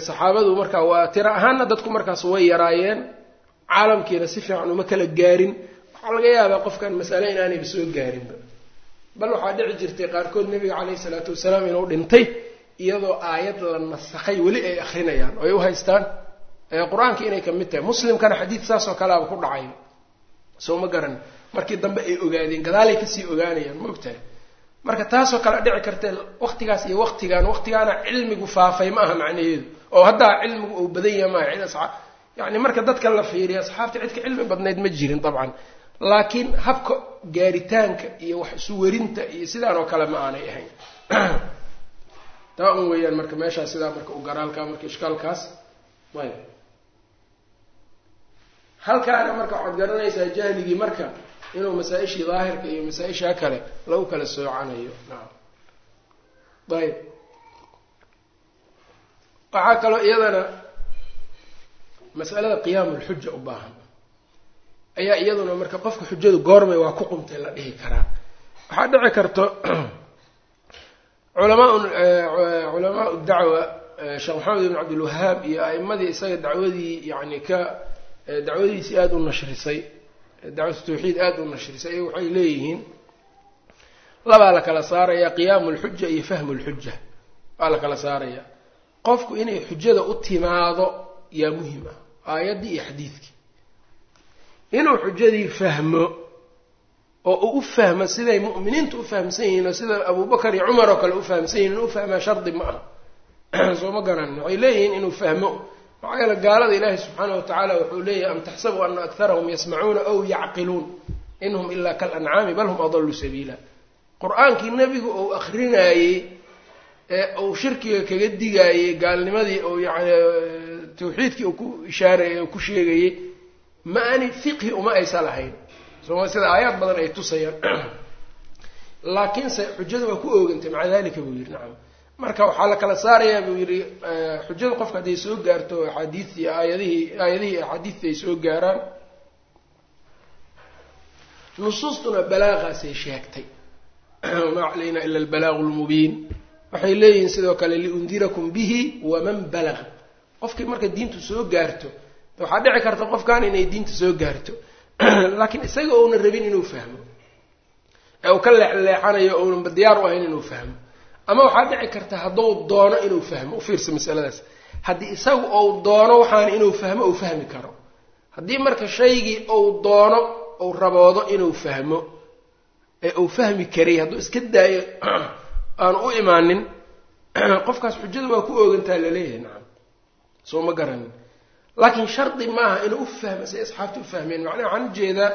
saxaabadu markaa waa tiro ahaanna dadku markaas way yaraayeen caalamkiina si fiican uma kala gaarin. Waxaa laga yaabaa qofkan masale inaanayba soo gaarinba. Bal waxaa dhici jirtay qaarkood nebiga caleyhi salaatu wasalaam inuu dhintay iyadoo aayad la nasakhay weli ay akrinayaan oo ay u haystaan qur'aanka inay ka mid tahay. Muslimkana xadiid saas oo kaleaba ku dhacay. Soo ma garan. Markii dambe ay ogaadeen gadaalay ka sii ogaanayaan ma ogtahay. Marka taasoo kale dhici kartee waqtigaas iyo waqtigan waqtigaana cilmigu faafay ma aha macnaheedu. Oo haddaa cilmigu uu badan yaha maaha yani marka dadka la fiiriya asxaabta cidka cilmi badnayd ma jirin dabcan. Laakiin habka gaaritaanka iyo wax isu werinta iyo sidaan oo kale ma aanay ahayn taa un weeyaan marka meeshaas sidaa marka u garaalkaa marka ishkaalkaas. Ayb halkaana marka waxaad garanaysaa jahligii marka inuu masaa-ishii daahirka iyo masaa-ishaa kale lagu kala soocanayo. Nacam ayb waxaa kaloo iyadana mas'alada qiyaamu lxuja u baahan. Ayaa iyaduna marka qofka xujadu goormay waa ku qumtay la dhihi karaa. Waxaa dhici karto culamaa culamaa dacwa sheekh maxamed ibn cabdilwahaab iyo a'imadii isaga dacwadii yani ka dacwadiisii aada u nashrisay dacwatu tawxiid aada u nashrisay iyagu waxay leeyihiin. Labaa la kala saaraya qiyaamu lxuja iyo fahmu lxuja waa la kala saaraya. Qofku inay xujada u timaado yaa muhiim ah aayaddii iyo xadiidkii inuu xujadii fahmo oo uu u fahmo siday mu'miniintu u fahamsan yihiin oo sida abubakar iyo cumar oo kale u fahamsan yihiin inuu fahmaa shardi ma aha. Soo ma garan waxay leeyihiin inuu fahmo. Maxaa yeele gaalada ilaahi subxaanahu watacaala wuxuu leeyahay am taxsabu ana akharahum yasmacuuna aw yacqiluun? Inhum ilaa kalancaami bal hum adaluu sabiila. Qur'aankii nebigu uu akrinaayey ee uu shirkiga kaga digaayey gaalnimadii uu yani tawxiidkii uu ku ishaareeyey oo ku sheegayey ma ani fiqhi uma aysa lahayn soma sida aayaad badan ay tusayaan. Laakiinse xujada waa ku oogantay maca dalika buu yidhi nacam. Marka waxaa la kala saarayaa buu yidhi xujada qofka hadday soo gaarto axaadiistii aayadihii aayadihii axaadiistii ay soo gaaraan nusuustuna balaaqaasay sheegtay. Maa calayna ila albalaaqu lmubiin waxay leeyihiin sidoo kale liundirakum bihi waman balaq qofkii marka diintu soo gaarto waxaa dhici karta qofkan inay diinta soo gaarto laakiin isaga ounan rabin inuu fahmo. Ee uu ka leexleexanayo ounanba diyaar u ahayn inuu fahmo. Ama waxaa dhici karta hadduu doono inuu fahmo ufiirsa masaladaas. Haddii isagu ou doono waxaan inuu fahmo uu fahmi karo. Haddii marka shaygii ou doono uu raboodo inuu fahmo ee uu fahmi karay hadduu iska daayo aanu u imaanin qofkaas xujada waa ku oogantaa la leeyahay nacam. Soo ma garanin laakiin shardi maaha inuu u fahmo say asxaabta u fahmeen. Macnaha waxaan u jeedaa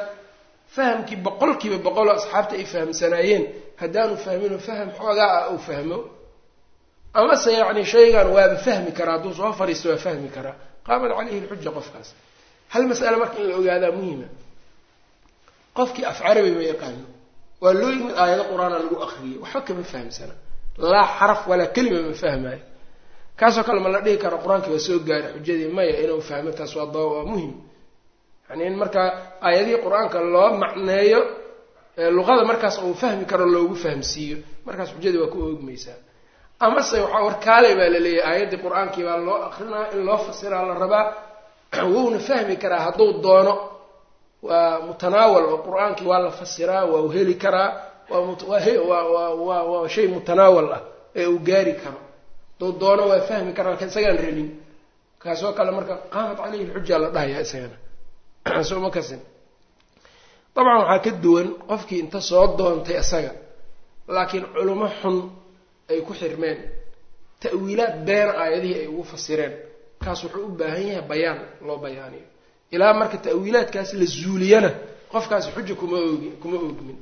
fahamkii boqol kiiba boqoloo asxaabta ay fahamsanaayeen. Haddaanu fahmino faham xoogaa ah uu fahmo. Amase yacni shaygan waaba fahmi karaa hadduu soo fariisto waa fahmi karaa. Qaamat caleyhi lxuja qofkaas. Hal mas'ale marka in la ogaadaa muhima qofkii af carabi ma yaqaano. Waa loo yimid aayado qur'aana lagu akriyay waxba kama fahamsana. Laa xaraf walaa kelima ma fahmaayo kaasoo kale ma la dhihi karo qur'aankii waa soo gaaray xujadii maya inuu fahmo taas waa da waa muhiim. Yani in markaa aayadihii qur'aanka loo macneeyo luqada markaas uu fahmi karo loogu fahamsiiyo markaas xujadii waa ku oogmaysaa. Amase waxaa warkaaley baa la leeyahay aayaddii qur'aankii baa loo akrinaa in loo fasiraa la rabaa wuuna fahmi karaa hadduu doono. Waa mutanaawal oo qur'aankii waa la fasiraa waa u heli karaa waa waa shay mutanaawal ah ee uu gaari karo hadduu doono waa fahmi karaa laakiin isagaan rabin kaasoo kale marka qaamat caleyhi lxuja la dhahayaa isagana. Soo ma kasin. Dabcan waxaa ka duwan qofkii inta soo doontay isaga laakiin culimo xun ay ku xirmeen. Ta'wiilaad beena aayadihii ay ugu fasireen. Kaas wuxuu u baahan yahay bayaan loo bayaaniyo. Ilaa marka ta'wiilaadkaas la zuuliyana qofkaasi xuja kuma oogi kuma oogmin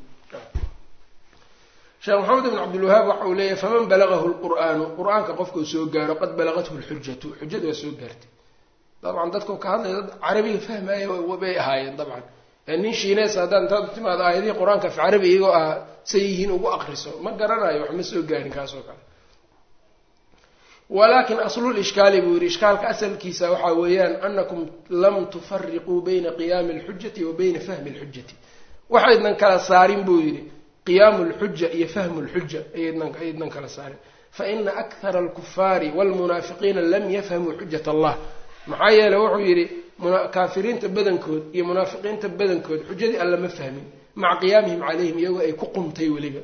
sheekh maxamed ibn cabdilwahaab waxa uu leeyahy faman balagahu lqur'aanu qur'aanka qofkau soo gaaro qad balagathu lxujatu xujada waa soo gaartay. Dabcan dadkau ka hadlaya dad carabiga fahmaya bay ahaayeen dabcan. Nin shiineys haddaan intaad u timaado aayadihii qur'aanka carabi iyagoo ah say yihiin ugu aqriso. Ma garanayo wax ma soo gaarin kaasoo kale. Walakin aslul ishkaali buu yidhi ishkaalka asalkiisa waxaa weeyaan anakum lam tufariquu bayna qiyaami alxujati wa bayna fahmi alxujati waxaydnan kala saarin buu yidhi qiyaamu lxuja iyo fahmu lxuja ayaydnan kala saarin faina akhara alkufaari walmunaafiqiina lam yafhamuu xujat allah. Maxaa yeeley wuxuu yidhi kaafiriinta badankood iyo munaafiqiinta badankood xujadii alla ma fahmin maca qiyaamihim calayhim iyagoo ay ku qumtay weliba.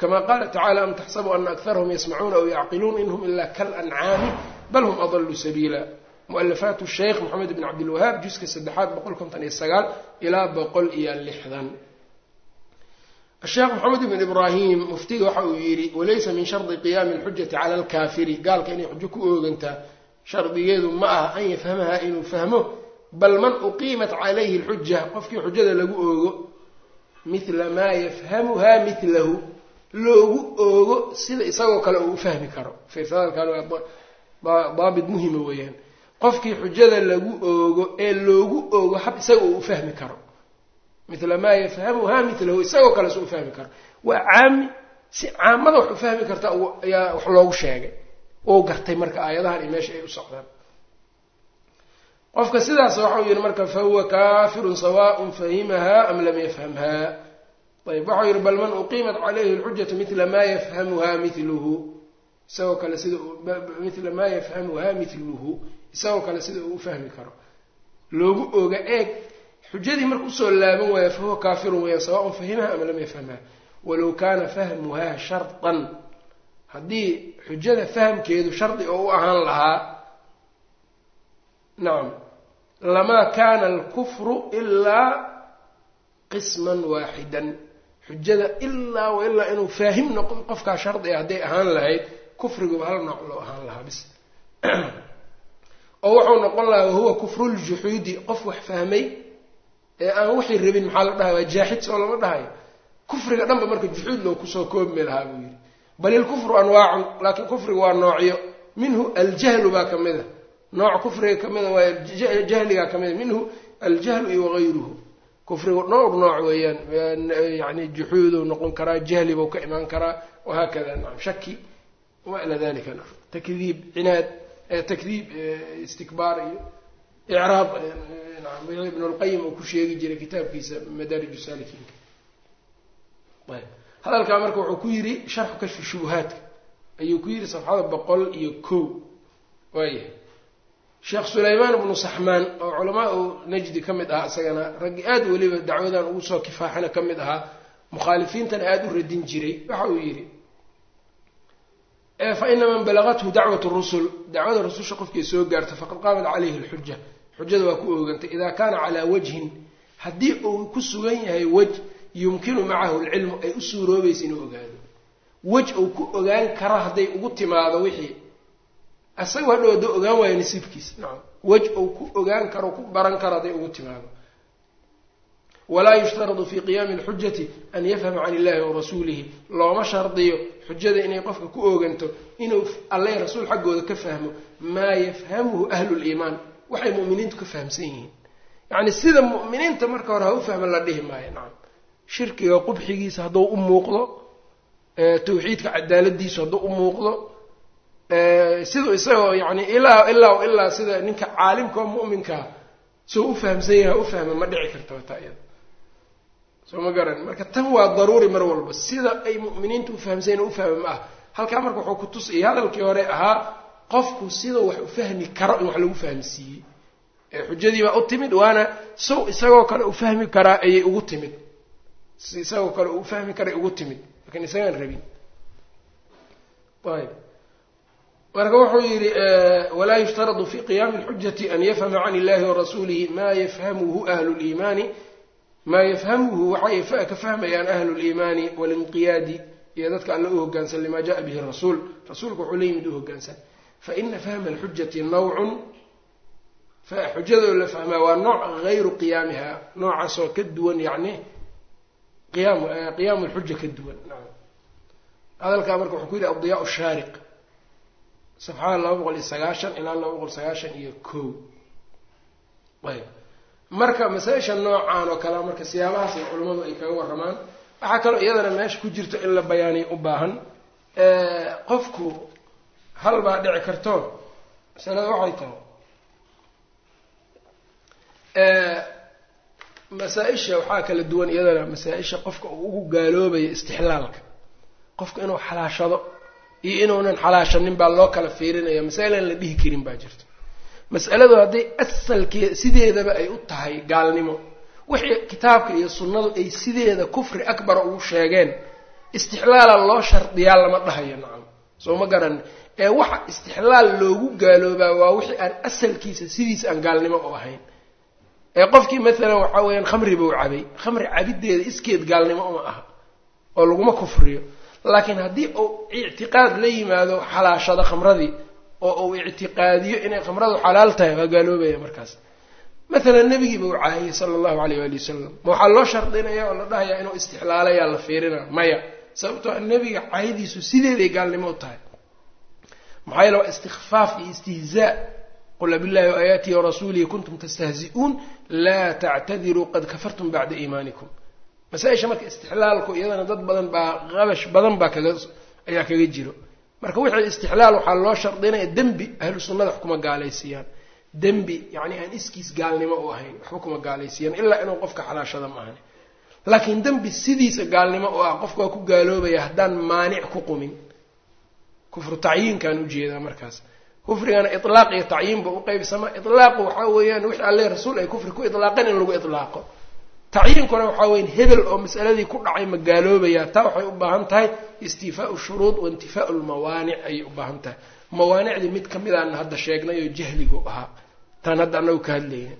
Kama qaala tacala am taxsabu ana akarahum yasmacuuna aw yacqiluun in hum ilaa bal hum adaluu sabiila. Mualafaat sheikh moxamed bn cabdilwahaab juska saddexaad boqol konton iyo sagaal ilaa boqol iyo lixdan sheekh moxamed ibn ibraahim muftiga waxa uu yidhi walaysa min shardi qiyaami alxujati cala alkaafiri gaalka inay xujo ku oogantaa shardigeedu ma aha an yafhamaha inuu fahmo bal man uqiimat calayhi alxuja qofkii xujada lagu oogo mila maa yafhamuha milahu loogu oogo sida isagoo kale uu u fahmi karo fiirsadalkan waa daabit muhima weeyaan qofkii xujada lagu oogo ee loogu oogo hab isaga uu u fahmi karo mila maa yafhamuha milahu isagoo kale su u fahmi karo waa caami si caamada wax u fahmi karta ayaa wax loogu sheegay. Ou gartay marka aayadahan iyo meesha ay u socdaan. Qofka sidaas waxau yihi marka fahuwa kaafirun sawaaء fahimaha am lam yafhamha. Ayb waxau yihi bal man uqiimat calayhi اlxujatu mila ma yafhamuha miluhu isagoo kale sida mila maa yafhamuha miluhu isagoo kale sida uu u fahmi karo. Loogu oga eeg xujadii marka u soo laaban waaya fahuwa kaafirun weeyaan sawaaء fahimaha am lam yafhamha walow kana fahmuha sharطan haddii xujada fahamkeedu shardi oo u ahaan lahaa nacam lamaa kana alkufru ilaa qisman waaxidan xujada ilaa wa ilaa inuu faahim noqon qofkaa shardi a hadday ahaan lahayd kufriguba hal nooc loo ahaan lahaa bis oo wuxuu noqon lahaa wahuwa kufruljuxuudi qof wax fahmay ee aan waxay rabin maxaa la dhahay waa jaaxid soo lama dhahayo kufriga dhanba marka juxuud loo ku soo koobmi lahaa buu yidhi. Bal ilkufru anwaacun laakiin kufriga waa noocyo. Minhu aljahlu baa ka mid a. Nooc kufriga ka mida waa jahligaa ka mida minhu aljahlu iyo wagayruhu kufrigu dhowr nooc weeyaan yani juxuuduu noqon karaa jahli buu ka imaan karaa wahaakada nacam shaki wama ila dalika takdiib cinaad takdiib istikbaar iyo nacam ibn lqayim uu ku sheegi jiray kitaabkiisa madaarij saalikiinka ayb hadalkaa marka wuxuu ku yidhi sharxu kashfi shubuhaadka ayuu ku yidhi safxada boqol iyo kow waayahay sheekh sulaymaan ibnu saxmaan oo culamaa u najdi ka mid ahaa isagana raggi aada weliba dacwadan ugu soo kifaaxana ka mid ahaa mukhaalifiintana aada u radin jiray waxa uu yidhi fa ina man balagathu dacwat rusul dacwada rususha qofkii soo gaarta faqad qaamat calayhi alxuja xujada waa ku oogantay idaa kaana calaa wajhin haddii uu ku sugan yahay wej yumkinu macahu lcilmu ay u suuroobaysa inuu ogaado. Wej uu ku ogaan karo hadday ugu timaado wixii isaga hadhow hadduu ogaan waayo nasiibkiisa. Nacam wej uu ku ogaan karo ku baran karo hadday ugu timaado. Walaa yushtaradu fi qiyaami alxujati an yafhama can illahi wa rasuulihi. Looma shardiyo xujada inay qofka ku ooganto inuu alle rasuul xaggooda ka fahmo maa yafhamuhu ahlu liimaan waxay mu'miniintu ka fahamsan yihiin. Yacni sida mu'miniinta marka hore ha u fahma la dhihi maayo nacam. Shirkiga qubxigiisa hadduu u muuqdo tawxiidka cadaaladiisu hadduu u muuqdo siduu isagoo yani ilaa ilaa ilaa sida ninka caalimka oo mu'minkaa soo u fahamsan yahay ha u fahma ma dhici karta wataa iyada. Soo ma garan. Marka tan waa daruuri mar walba. Sida ay mu'miniinta u fahamsanyahin u fahma ma ah halkaa marka wuxuu ku tusayay hadalkii hore ahaa qofku sida wax u fahmi karo in wax lagu fahamsiiyey ee xujadii baa u timid waana sow isagoo kale u fahmi karaa ayay ugu timid. Isagoo kale uu fahmi karay ugu timid laakiin isagaan rabin. Ayb. Marka wuxuu yihi walaa yushtaradu fi qiyaami اlxujati an yafhama can illahi warasuulihi ma yafhamuhu ahlu liimaani maa yafhamuhu waxay ka fahmayaan ahlu liimaani walinqiyaadi iyo dadka alle u hogaansan lima jaءa bihi rasuul. Rasuulka wuxuu la yimid u hogaansan faina fahma alxujati nawcun xujadoo la fahmaa waa nooc gayru qiyaamiha noocaasoo ka duwan yani qiyam qiyaamu lxuja ka duwan hadalkaa marka wuxuu ku yidhi addiyaa shaariq safxada laba boqol iyo sagaashan ilaa laba boqol sagaashan iyo kow ayb marka masaa-isha noocaan oo kalea marka siyaabahaas ay culimmadu ay kaga warramaan waxaa kaloo iyadana meesha ku jirto in la bayaaniyo u baahan qofku hal baa dhici karto? Masalada waxay tahay masaa-isha waxaa kala duwan iyadana masaa-isha qofka uu ugu gaaloobayo istixlaalka. Qofka inuu xalaashado iyo inuunan xalaashanin baa loo kala fiirinaya. Masaa'il aan la dhihi karin baa jirto. Mas'aladu hadday asalkee sideedaba ay u tahay gaalnimo wixii kitaabka iyo sunnadu ay sideeda kufri akbara ugu sheegeen istixlaala loo shardiyaa lama dhahayo nacam. Soo ma garan ee waxa istixlaal loogu gaaloobaa waa wixii aan asalkiisa sidiisa aan gaalnimo u ahayn. Ee qofkii maalan waxaa weeyaan khamri buu cabay. Khamri cabiddeeda iskeed gaalnimo uma aha oo laguma kufriyo. Laakiin haddii uu ictiqaad la yimaado xalaashada khamradii oo uu ictiqaadiyo inay khamradu xalaal tahay waa gaaloobaya markaas. Maalan nebigii buu caayay sala allahu alayh waali wasalam ma waxaa loo shardinaya oo la dhahayaa inuu istixlaalayaa la fiirina maya. Sababtoo nebiga caayadiisu sideeday gaalnimo u tahay maxaa yeele waa istikfaaf iyo istihzaa qul abillahi waayaatihi warasuulihi kuntum tastahzi'uun. Laa tactadiruu qad kafartum bacda iimaanikum. Masaa-isha marka istixlaalku iyadana dad badan baa qabash badan baa kaga ayaa kaga jiro. Marka wixii istixlaal waxaa loo shardinaya dembi ahlu sunnada gaalaysiiyaan. Dembi yacni aan iskiis gaalnimo u ahayn waxba kuma gaalaysiiyaan ilaa inuu qofka xalaashada ma ahani laakiin dembi sidiisa gaalnimo u ah qofka waa ku gaaloobaya haddaan maanic ku qumin kufru tacyiinkaan u jeedaa markaas. Kufrigana ilaaq iyo tacyiinba uqeybsamaa ilaaqu waxaa weeyaan wixii alle rasuul ay kufri ku ilaaqeen in lagu ilaaqo tacyiinkuna waxaa weyan hebel oo masaladii ku dhacay ma taa waxay u baahan tahay istiifaau shuruud wa intifaau lmawaanic ayay u baahan tahay. Mawaanicdii mid ka midaan hadda sheegnay oo jahligu ahaa. Taan hadda anagu ka hadlayna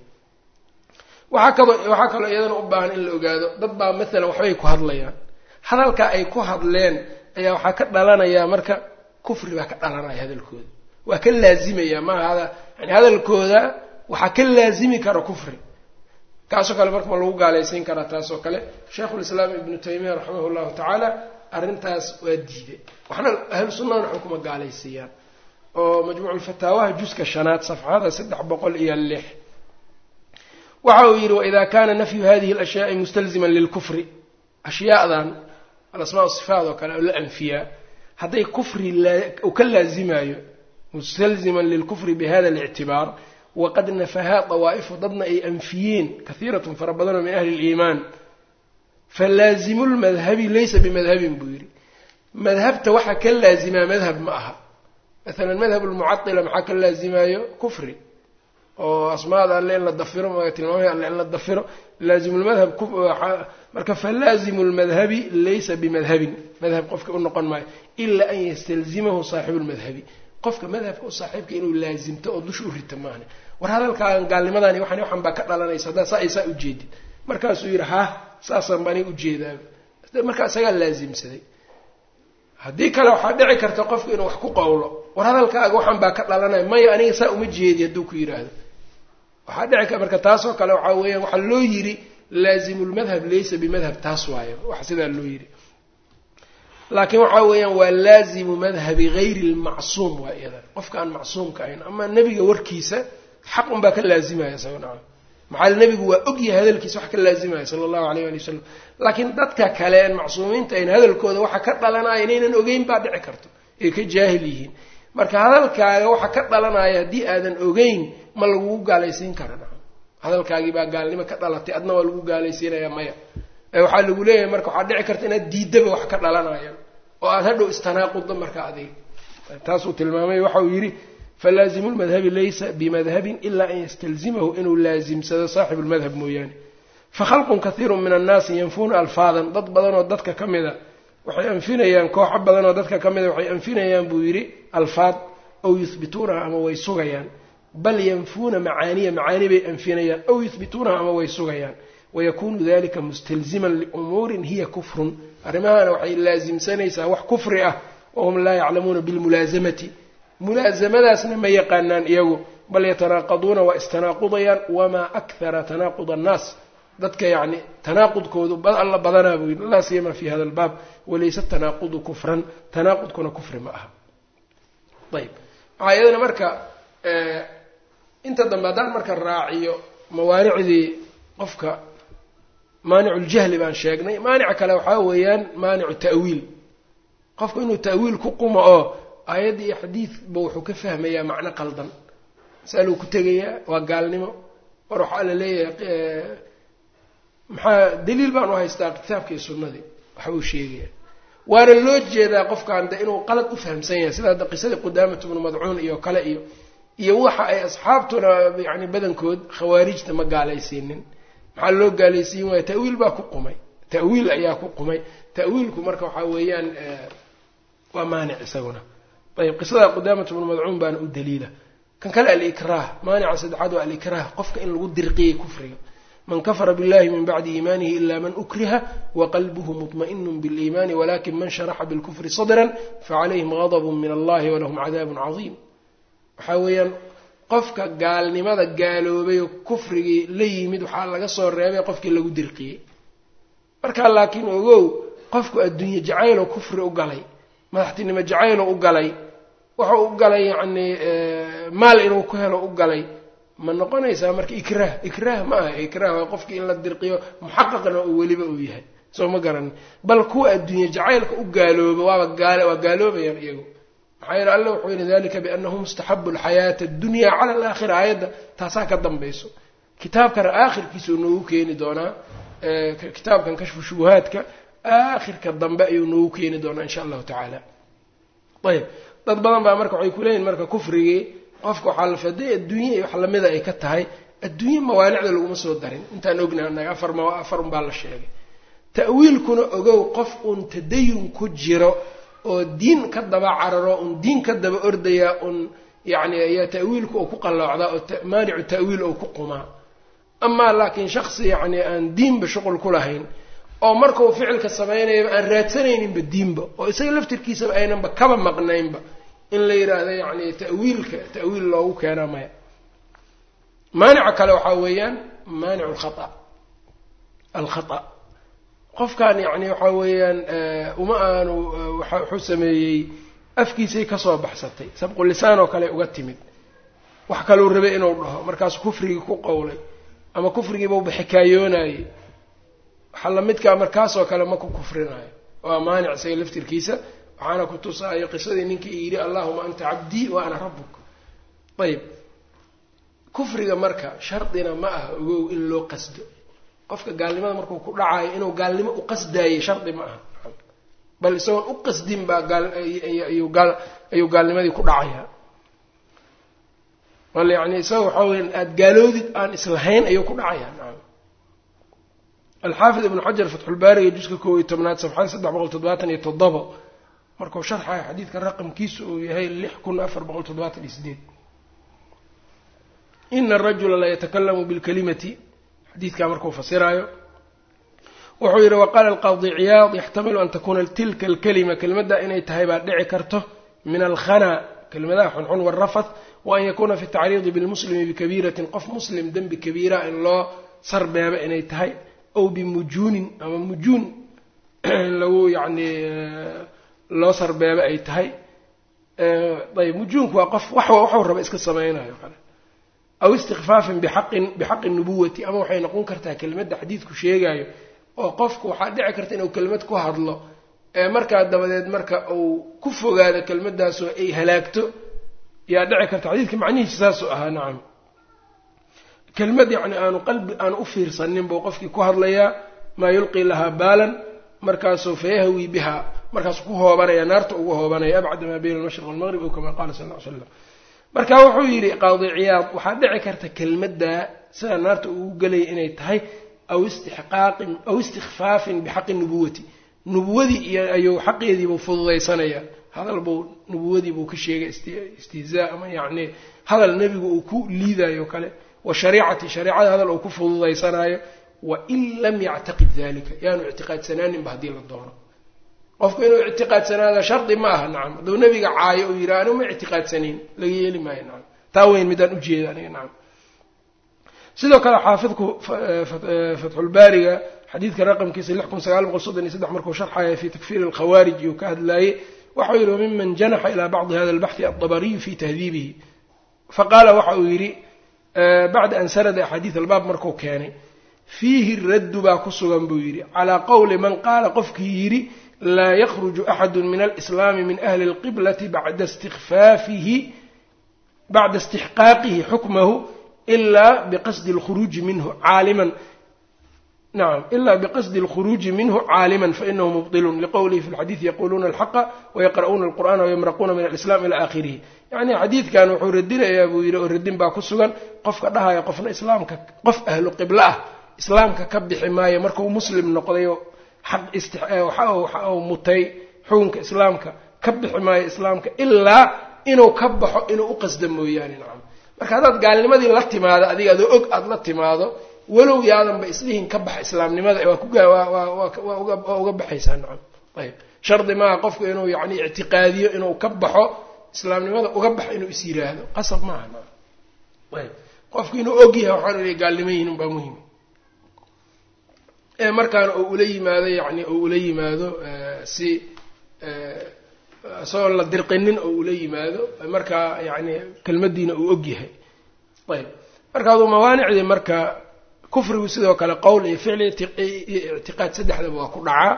waxaa kaloo waxaa kaloo iyadana u baahan in la ogaado dad baa maalan waxbay ku hadlayaan. Hadalkaa ay ku hadleen ayaa waxaa ka dhalanayaa marka kufri baa ka dhalanaya hadalkooda. Waa ka laazimaya maaha yani hadalkooda waxaa ka laazimi kara kufri. Kaasoo kale marka ma lagu gaalaysiin karaa taasoo kale sheikhulislaam ibnu taymiya raximah llahu tacaala arrintaas waa diiday waxna ahlu sunnadana waxba kuma gaalaysiiyaan. Oo majmuuculfataawaha juska shanaad safxada saddex boqol iyo lix. Waxa uu yidhi waida kana nafyu hadihi alashyaai mustalziman lilkufri ashyaadan alasmaa sifaat oo kale oo la anfiyaa hadday kufri ka laazimayo mustalziman lilkufri bihada alictibaar waqad nafahaa dawaa'ifu dadna ay anfiyeen kahiiratun fara badanoo min ahli liimaan falaazimu lmadhabi laysa bimadhabin buu yidhi. Madhabta waxaa ka laazimaa madhab ma aha. Maalan madhab lmucadila maxaa ka laazimayo kufri. Oo asmaada alle in la dafiro tilmaamaya alle in la dafiro laazimulmadhab marka falaazimu lmadhabi laysa bimadhabin. Madhab qofka u noqon maayo. Ilaa an yastalzimahu saaxibu lmadhabi qofka madhabka u saaxiibka inuu laazimto oo dusha u rita maahne war hadalkaan gaalnimadani waxan waxan baa ka dhalanaysa. Haddaa saa saa ujeedid markaasuu yidhi ha saasaan ba aniga ujeedaaba markaa isagaa laazimsaday. Haddii kale waxaa dhici karta qofku inuu wax ku qowlo. War hadalkaaga waxan baa ka dhalanaya maya aniga saa uma jeedi hadduu ku yidhaahdo waxaa dhici marka taasoo kale waxaa weeyaan waxaa loo yidhi laazimulmadhab laysa bimadhab taas waayo wax sidaa loo yidhi. Laakiin waxaa weeyaan waa laazimu madhabi gayri lmacsuum waa iyadan qofka aan macsuumka ahayn ama nebiga warkiisa xaq un baa ka laazimaya isaga nacam maxaa nebigu waa ogyahay hadalkiisa wax ka laazimaya sala allahu alayh ali wasalam laakiin dadka kale aan macsuumiinta ayn hadalkooda waxa ka dhalanaya inaynan ogeyn baa dhici karto. Ay ka jaahil yihiin. Marka hadalkaaga waxa ka dhalanaya haddii aadan ogeyn ma lagugu gaalaysiin kara hadalkaagii baa gaalnimo ka dhalatay adna waa lagu gaalaysiinaya maya. Waxaa lagu leeyahay marka waxaa dhici karta inaad diidaba wax ka dhalanaya oo aada hadhow istanaaqudo marka adiga taasuu tilmaamay waxa uu yidhi falaazimu lmadhabi laysa bimadhabin ilaa an yastalzimahu inuu laazimsado saaxibu lmadhab mooyaane. Fakhalqun kathiiru min annaasi yanfuuna alfaadan. Dad badanoo dadka ka mida waxay anfinayaan kooxo badanoo dadka ka mida waxay anfinayaan buu yidhi alfaad aw yuhbituunaha ama way sugayaan bal yanfuuna macaaniya macaani bay anfinayaan aw yuhbituunaha ama way sugayaan. Wayakunu dalika mustalziman liumuurin hiya kufrun. Arrimahana waxay laasimsanaysaa wax kufri ah wahum laa yaclamuuna bilmulaasamati mulaasamadaasna ma yaqaanaan iyagu bal yatanaaqaduuna waa istanaaqudayaan wamaa akhara tanaaqud annaas. Dadka yacni tanaaqudkoodu alla badanaa buu yidhi laa siyama fi hada albaab walaysa tanaaqudu kufran. Tanaaqudkuna kufri ma aha. Ayb waxaa marka inta dambe haddaan marka raaciyo mawaanicdii qofka maaniculjahli baan sheegnay. Maanica kale waxaa weeyaan maanicu ta'wiil. Qofku inuu ta'wiil ku qumo oo aayadda iyo xadiidba wuxuu ka fahmayaa macno qaldan. Masaluu ku tegayaa waa gaalnimo. War waxaa la leeyahay maxaa daliil baan u haystaa kitaabka iyo sunnadii waxa uu sheegaya waana loo jeedaa qofkan de inuu qalad u fahamsan yahay sida hadda qisadii qudaamat bnu madcuun iyo kale iyo iyo waxa ay asxaabtuna yani badankood khawaarijta ma gaalaysiinin. Maxaa loo gaalaysiin waaya ta'wiil baa ku qumay. Ta'wiil ayaa ku qumay. Ta'wiilku marka waxaa weeyaan waa maanic isaguna. Ayb qisada qudaamatu bnu madcuun baana u daliila. Kan kale alikraah maanica saddexaad waa alikraah. Qofka in lagu dirqiyay kufriga. Man kafara billahi min bacdi iimaanihi ila man ukriha waqalbuhu muطma'inu biliimaani walakin man sharaxa bilkufri sadran facalayhim gadbu min allahi walahum cadaabun cadiim waxaa weeyaan qofka gaalnimada gaaloobay oo kufrigii la yimid waxaa laga soo reebay qofkii lagu dirqiyey. Markaa laakiin ogow qofku adduunye jacaylo kufri u galay madaxtinimo jacaylo u galay wuxuu u galay yacnii maal inuu ku helo u galay ma noqonaysaa marka ikraah ikraah ma aha ikraah waa qofkii in la dirqiyo muxaqaqna uu weliba uu yahay. Soo ma garanin. Bal kuwa adduunye jacaylka u gaalooba waaba gaal waa gaaloobayaan iyagu maxaa yeele alla wuxuu yihi dalika biannahu mustaxabu alxayaata addunya cala alaakhira aayadda taasaa ka dambayso. Kitaabkana aakhirkiisa noogu keeni doonaa kitaabkan kashfu shubuhaadka aakhirka dambe ayuu noogu keeni doonaa insha allahu tacaala. Ayb dad badan baa marka waxay kuleeyihin marka kufrigii qofka waxaa la faday adduunye wax lamida ay ka tahay adduunye mawaanicda laguma soo darin. Intaan ognaha anaga afar ma afar unbaa la sheegay. Ta'wiilkuna ogow qof uun tadayun ku jiro oo diin ka daba cararo un diin ka daba ordaya un yacni ayaa ta'wiilku oo ku qalloocdaa oo maanicu ta'wiil oo ku qumaa amaa laakiin shaksi yacni aan diinba shuqul ku lahayn oo markau ficilka samaynayaba aan raadsanayninba diinba oo isaga laftirkiisaba aynanba kaba maqnaynba in la yidhaahdo yacni ta'wiilka ta'wiil loogu keenaa maya. Maanica kale waxaa weeyaan maanicu alkhata alkhata qofkan yacni waxaa weeyaan uma aanu wuxuu sameeyey afkiisay ka soo baxsatay. Sabqu lisaan oo kale uga timid. Wax kaluu rabay inuu dhaho. Markaasu kufrigii ku qowlay ama kufrigiibauba xikaayoonayey waxaa lamidkaa markaasoo kale ma ku kufrinaayo. Waa maanic isaga laftirkiisa. Waxaana ku tusaayo qisadii ninkii yidhi allahuma anta cabdii wa ana rabbuk. Ayb kufriga marka shardina ma aha ogow in loo qasdo qofka gaalnimada markuu ku dhacayo inuu gaalnimo u qasdaayey shardi ma aha. Bal isagoon u qasdin baa ayuu gaalnimadii ku dhacayaa. Bal yani isaga waxaa weya aada gaaloodid aan islahayn ayuu ku dhacayaa nacam alxaafid ibnu xajar fatxulbaariga juska koob iyo tobnaad safxada saddex boqol toddobaatan iyo toddoba markuu sharxayo xadiidka raqamkiisu uu yahay lix kun afar boqol toddobaatan iyo sideed ina arajula la yatakalamu bilkalimati xadiidkaa markuu fasiraayo wuxuu yidhi waqaala alqaadi ciyaad yaxtamilu an takuna tilka alkalima kelimadda inay tahay baa dhici karto min alkhana kelimadaha xunxun warafath wa an yakuuna fi tacriidi bilmuslimi bikabiiratin qof muslim dembi kabiira in loo sarbeebo inay tahay ow bimujuunin ama mujuun lagu yacni loo sarbeebo ay tahay. Ayb mujuunku waa qof wax waxuu raba iska samaynayo kale aw istikfaafin bixaqin bixaqi nubuwati ama waxay noqon kartaa kelimadda xadiidku sheegayo oo qofku waxaa dhici karta inuu kelimad ku hadlo ee markaa dabadeed marka uu ku fogaado kelmaddaasoo ay halaagto yaa dhici karta xadiidka macnihiisa saasuu ahaa nacam. Kelmad yacni aanu qalbi aanu u fiirsanin buu qofkii ku hadlayaa maa yulqii lahaa baalan markaasuu fayahwi bihaa markaasuu ku hoobanaya naarta ugu hoobanaya abcada maa bayna almashriq walmaqrib ow kama qaala sal ll ly slam marka wuxuu yidhi qaadi ciyaad waxaa dhici karta kelmaddaa sida naarta ugu gelaya inay tahay aw istixqaaqin aw istikfaafin bixaqi nubuwati nubuwadii iyo ayuu xaqeediibuu fududaysanayaa hadal buu nubuwadiibuu ka sheegay istihzaa ama yacni hadal nebigu uu ku liidayo kale. Wa shariicati shareicada hadal uu ku fududaysanaayo. Wain lam yactaqid dalika yaanu ictiqaadsanaaninba haddii la doono qofku inuu ictiqaadsanaado shardi ma aha nacam hadduu nebiga caayo uu yidhaha anigu ma laga yeeli maayo nacam taa weyn midaan ujeeda aniga nacam sidoo kale xaafidku fatxulbaariga xadiidka raqamkiisa lix kun sagaal boqol soddon iyo saddex markuu sharxaya fi takfiiri alkhawaarij iyuu ka hadlaayey waxau yidhi wamiman janaxa ilaa bacdi hada albaxthi aldabariyu fi tahdiibihi. Faqaala waxa uu yidhi bacda an sarada axaadiid albaab markuu keenay fiihi raddu baa ku sugan buu yidhi. Calaa qowli man qaala qofkii yidhi laa yakruju axadu min alislaami min ahli اlqiblati bacda istikfaafihi bacda istixqaaqihi xukmahu ilaa biqasdi اlkhuruuji minhu caaliman nacam ila biqasdi اlkhuruuji minhu caaliman fainahu mubطilun liqowlihi fi lxadiidi yaquluuna alxaqa wayaqra'uuna alqur'ana wayamraquuna min alislam ila aakhirihi yacni xadiidkan wuxuu radinayaa buu yidhi oo radin baa ku sugan qofka dhahaya qofna islaamka qof ahlu qiblo ah islaamka ka bixi maayo markuu muslim noqdayo xaq uu mutay xukunka islaamka ka bixi maayo islaamka ilaa inuu ka baxo inuu u qasda mooyaane nacam marka haddaad gaalnimadii la timaado adiga adoo og aada la timaado walow yaadanba islihin ka baxa islaamnimada waa uga baxaysaa nacam ayb shardi maaha qofku inuu yani ictiqaadiyo inuu ka baxo islaamnimada uga baxo inuu is yiraahdo qasab maaha ayb qofku inuu og yahay waxaan ina gaalnimo yihiin unbaa muhiim markaana oo ula yimaado yani oo ula yimaado si isagoo la dirqinin oo ula yimaado markaa yani kelmadiina uu og yahay. Ayb. Marka aduu mawaanicdii marka kufrigu sidoo kale qowl iyo ficli iyo ictiqaad saddexdaba waa ku dhacaa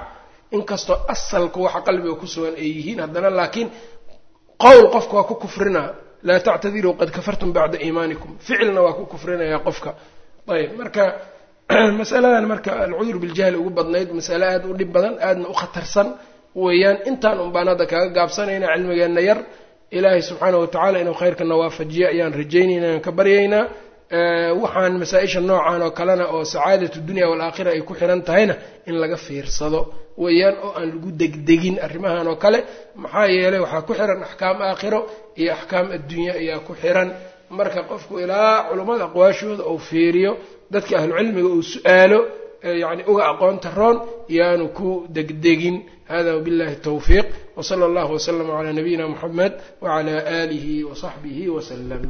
inkastoo asalku waxa qalbiga ku sugan ay yihiin haddana laakiin qowl qofka waa ku kufrinaa laa tactadiruu qad kafartum bacda iimaanikum. Ficilna waa ku kufrinayaa qofka. Ayb. Marka masaladan marka alcudur biljahli ugu badnayd masale aada u dhib badan aadna u khatarsan weeyaan intaan un hadda kaga gaabsanayna cilmigeenna yar ilaahay subxaanahu watacaala inuu khayrkana waafajiyo ayaan rajaynayna aan ka baryaynaa waxaan masaa-isha noocan oo kalena oo sacaadatu dunya waalaakhira ay ku xiran tahayna in laga fiirsado weeyaan oo aan lagu degdegin arrimahan oo kale. Maxaa yeelay waxaa ku xiran axkaam aakhiro iyo axkaam addunya ayaa ku xiran marka qofku ilaa culummada aqwaashooda uu fiiriyo dadka ahlucilmiga uu su'aalo yani uga aqoon taroon yaanu ku degdegin. Hada wbiاllahi الtowfiiq wslى اllah wslm عlى nabiyina mxamed wعlى آlihi وصaxbihi وslm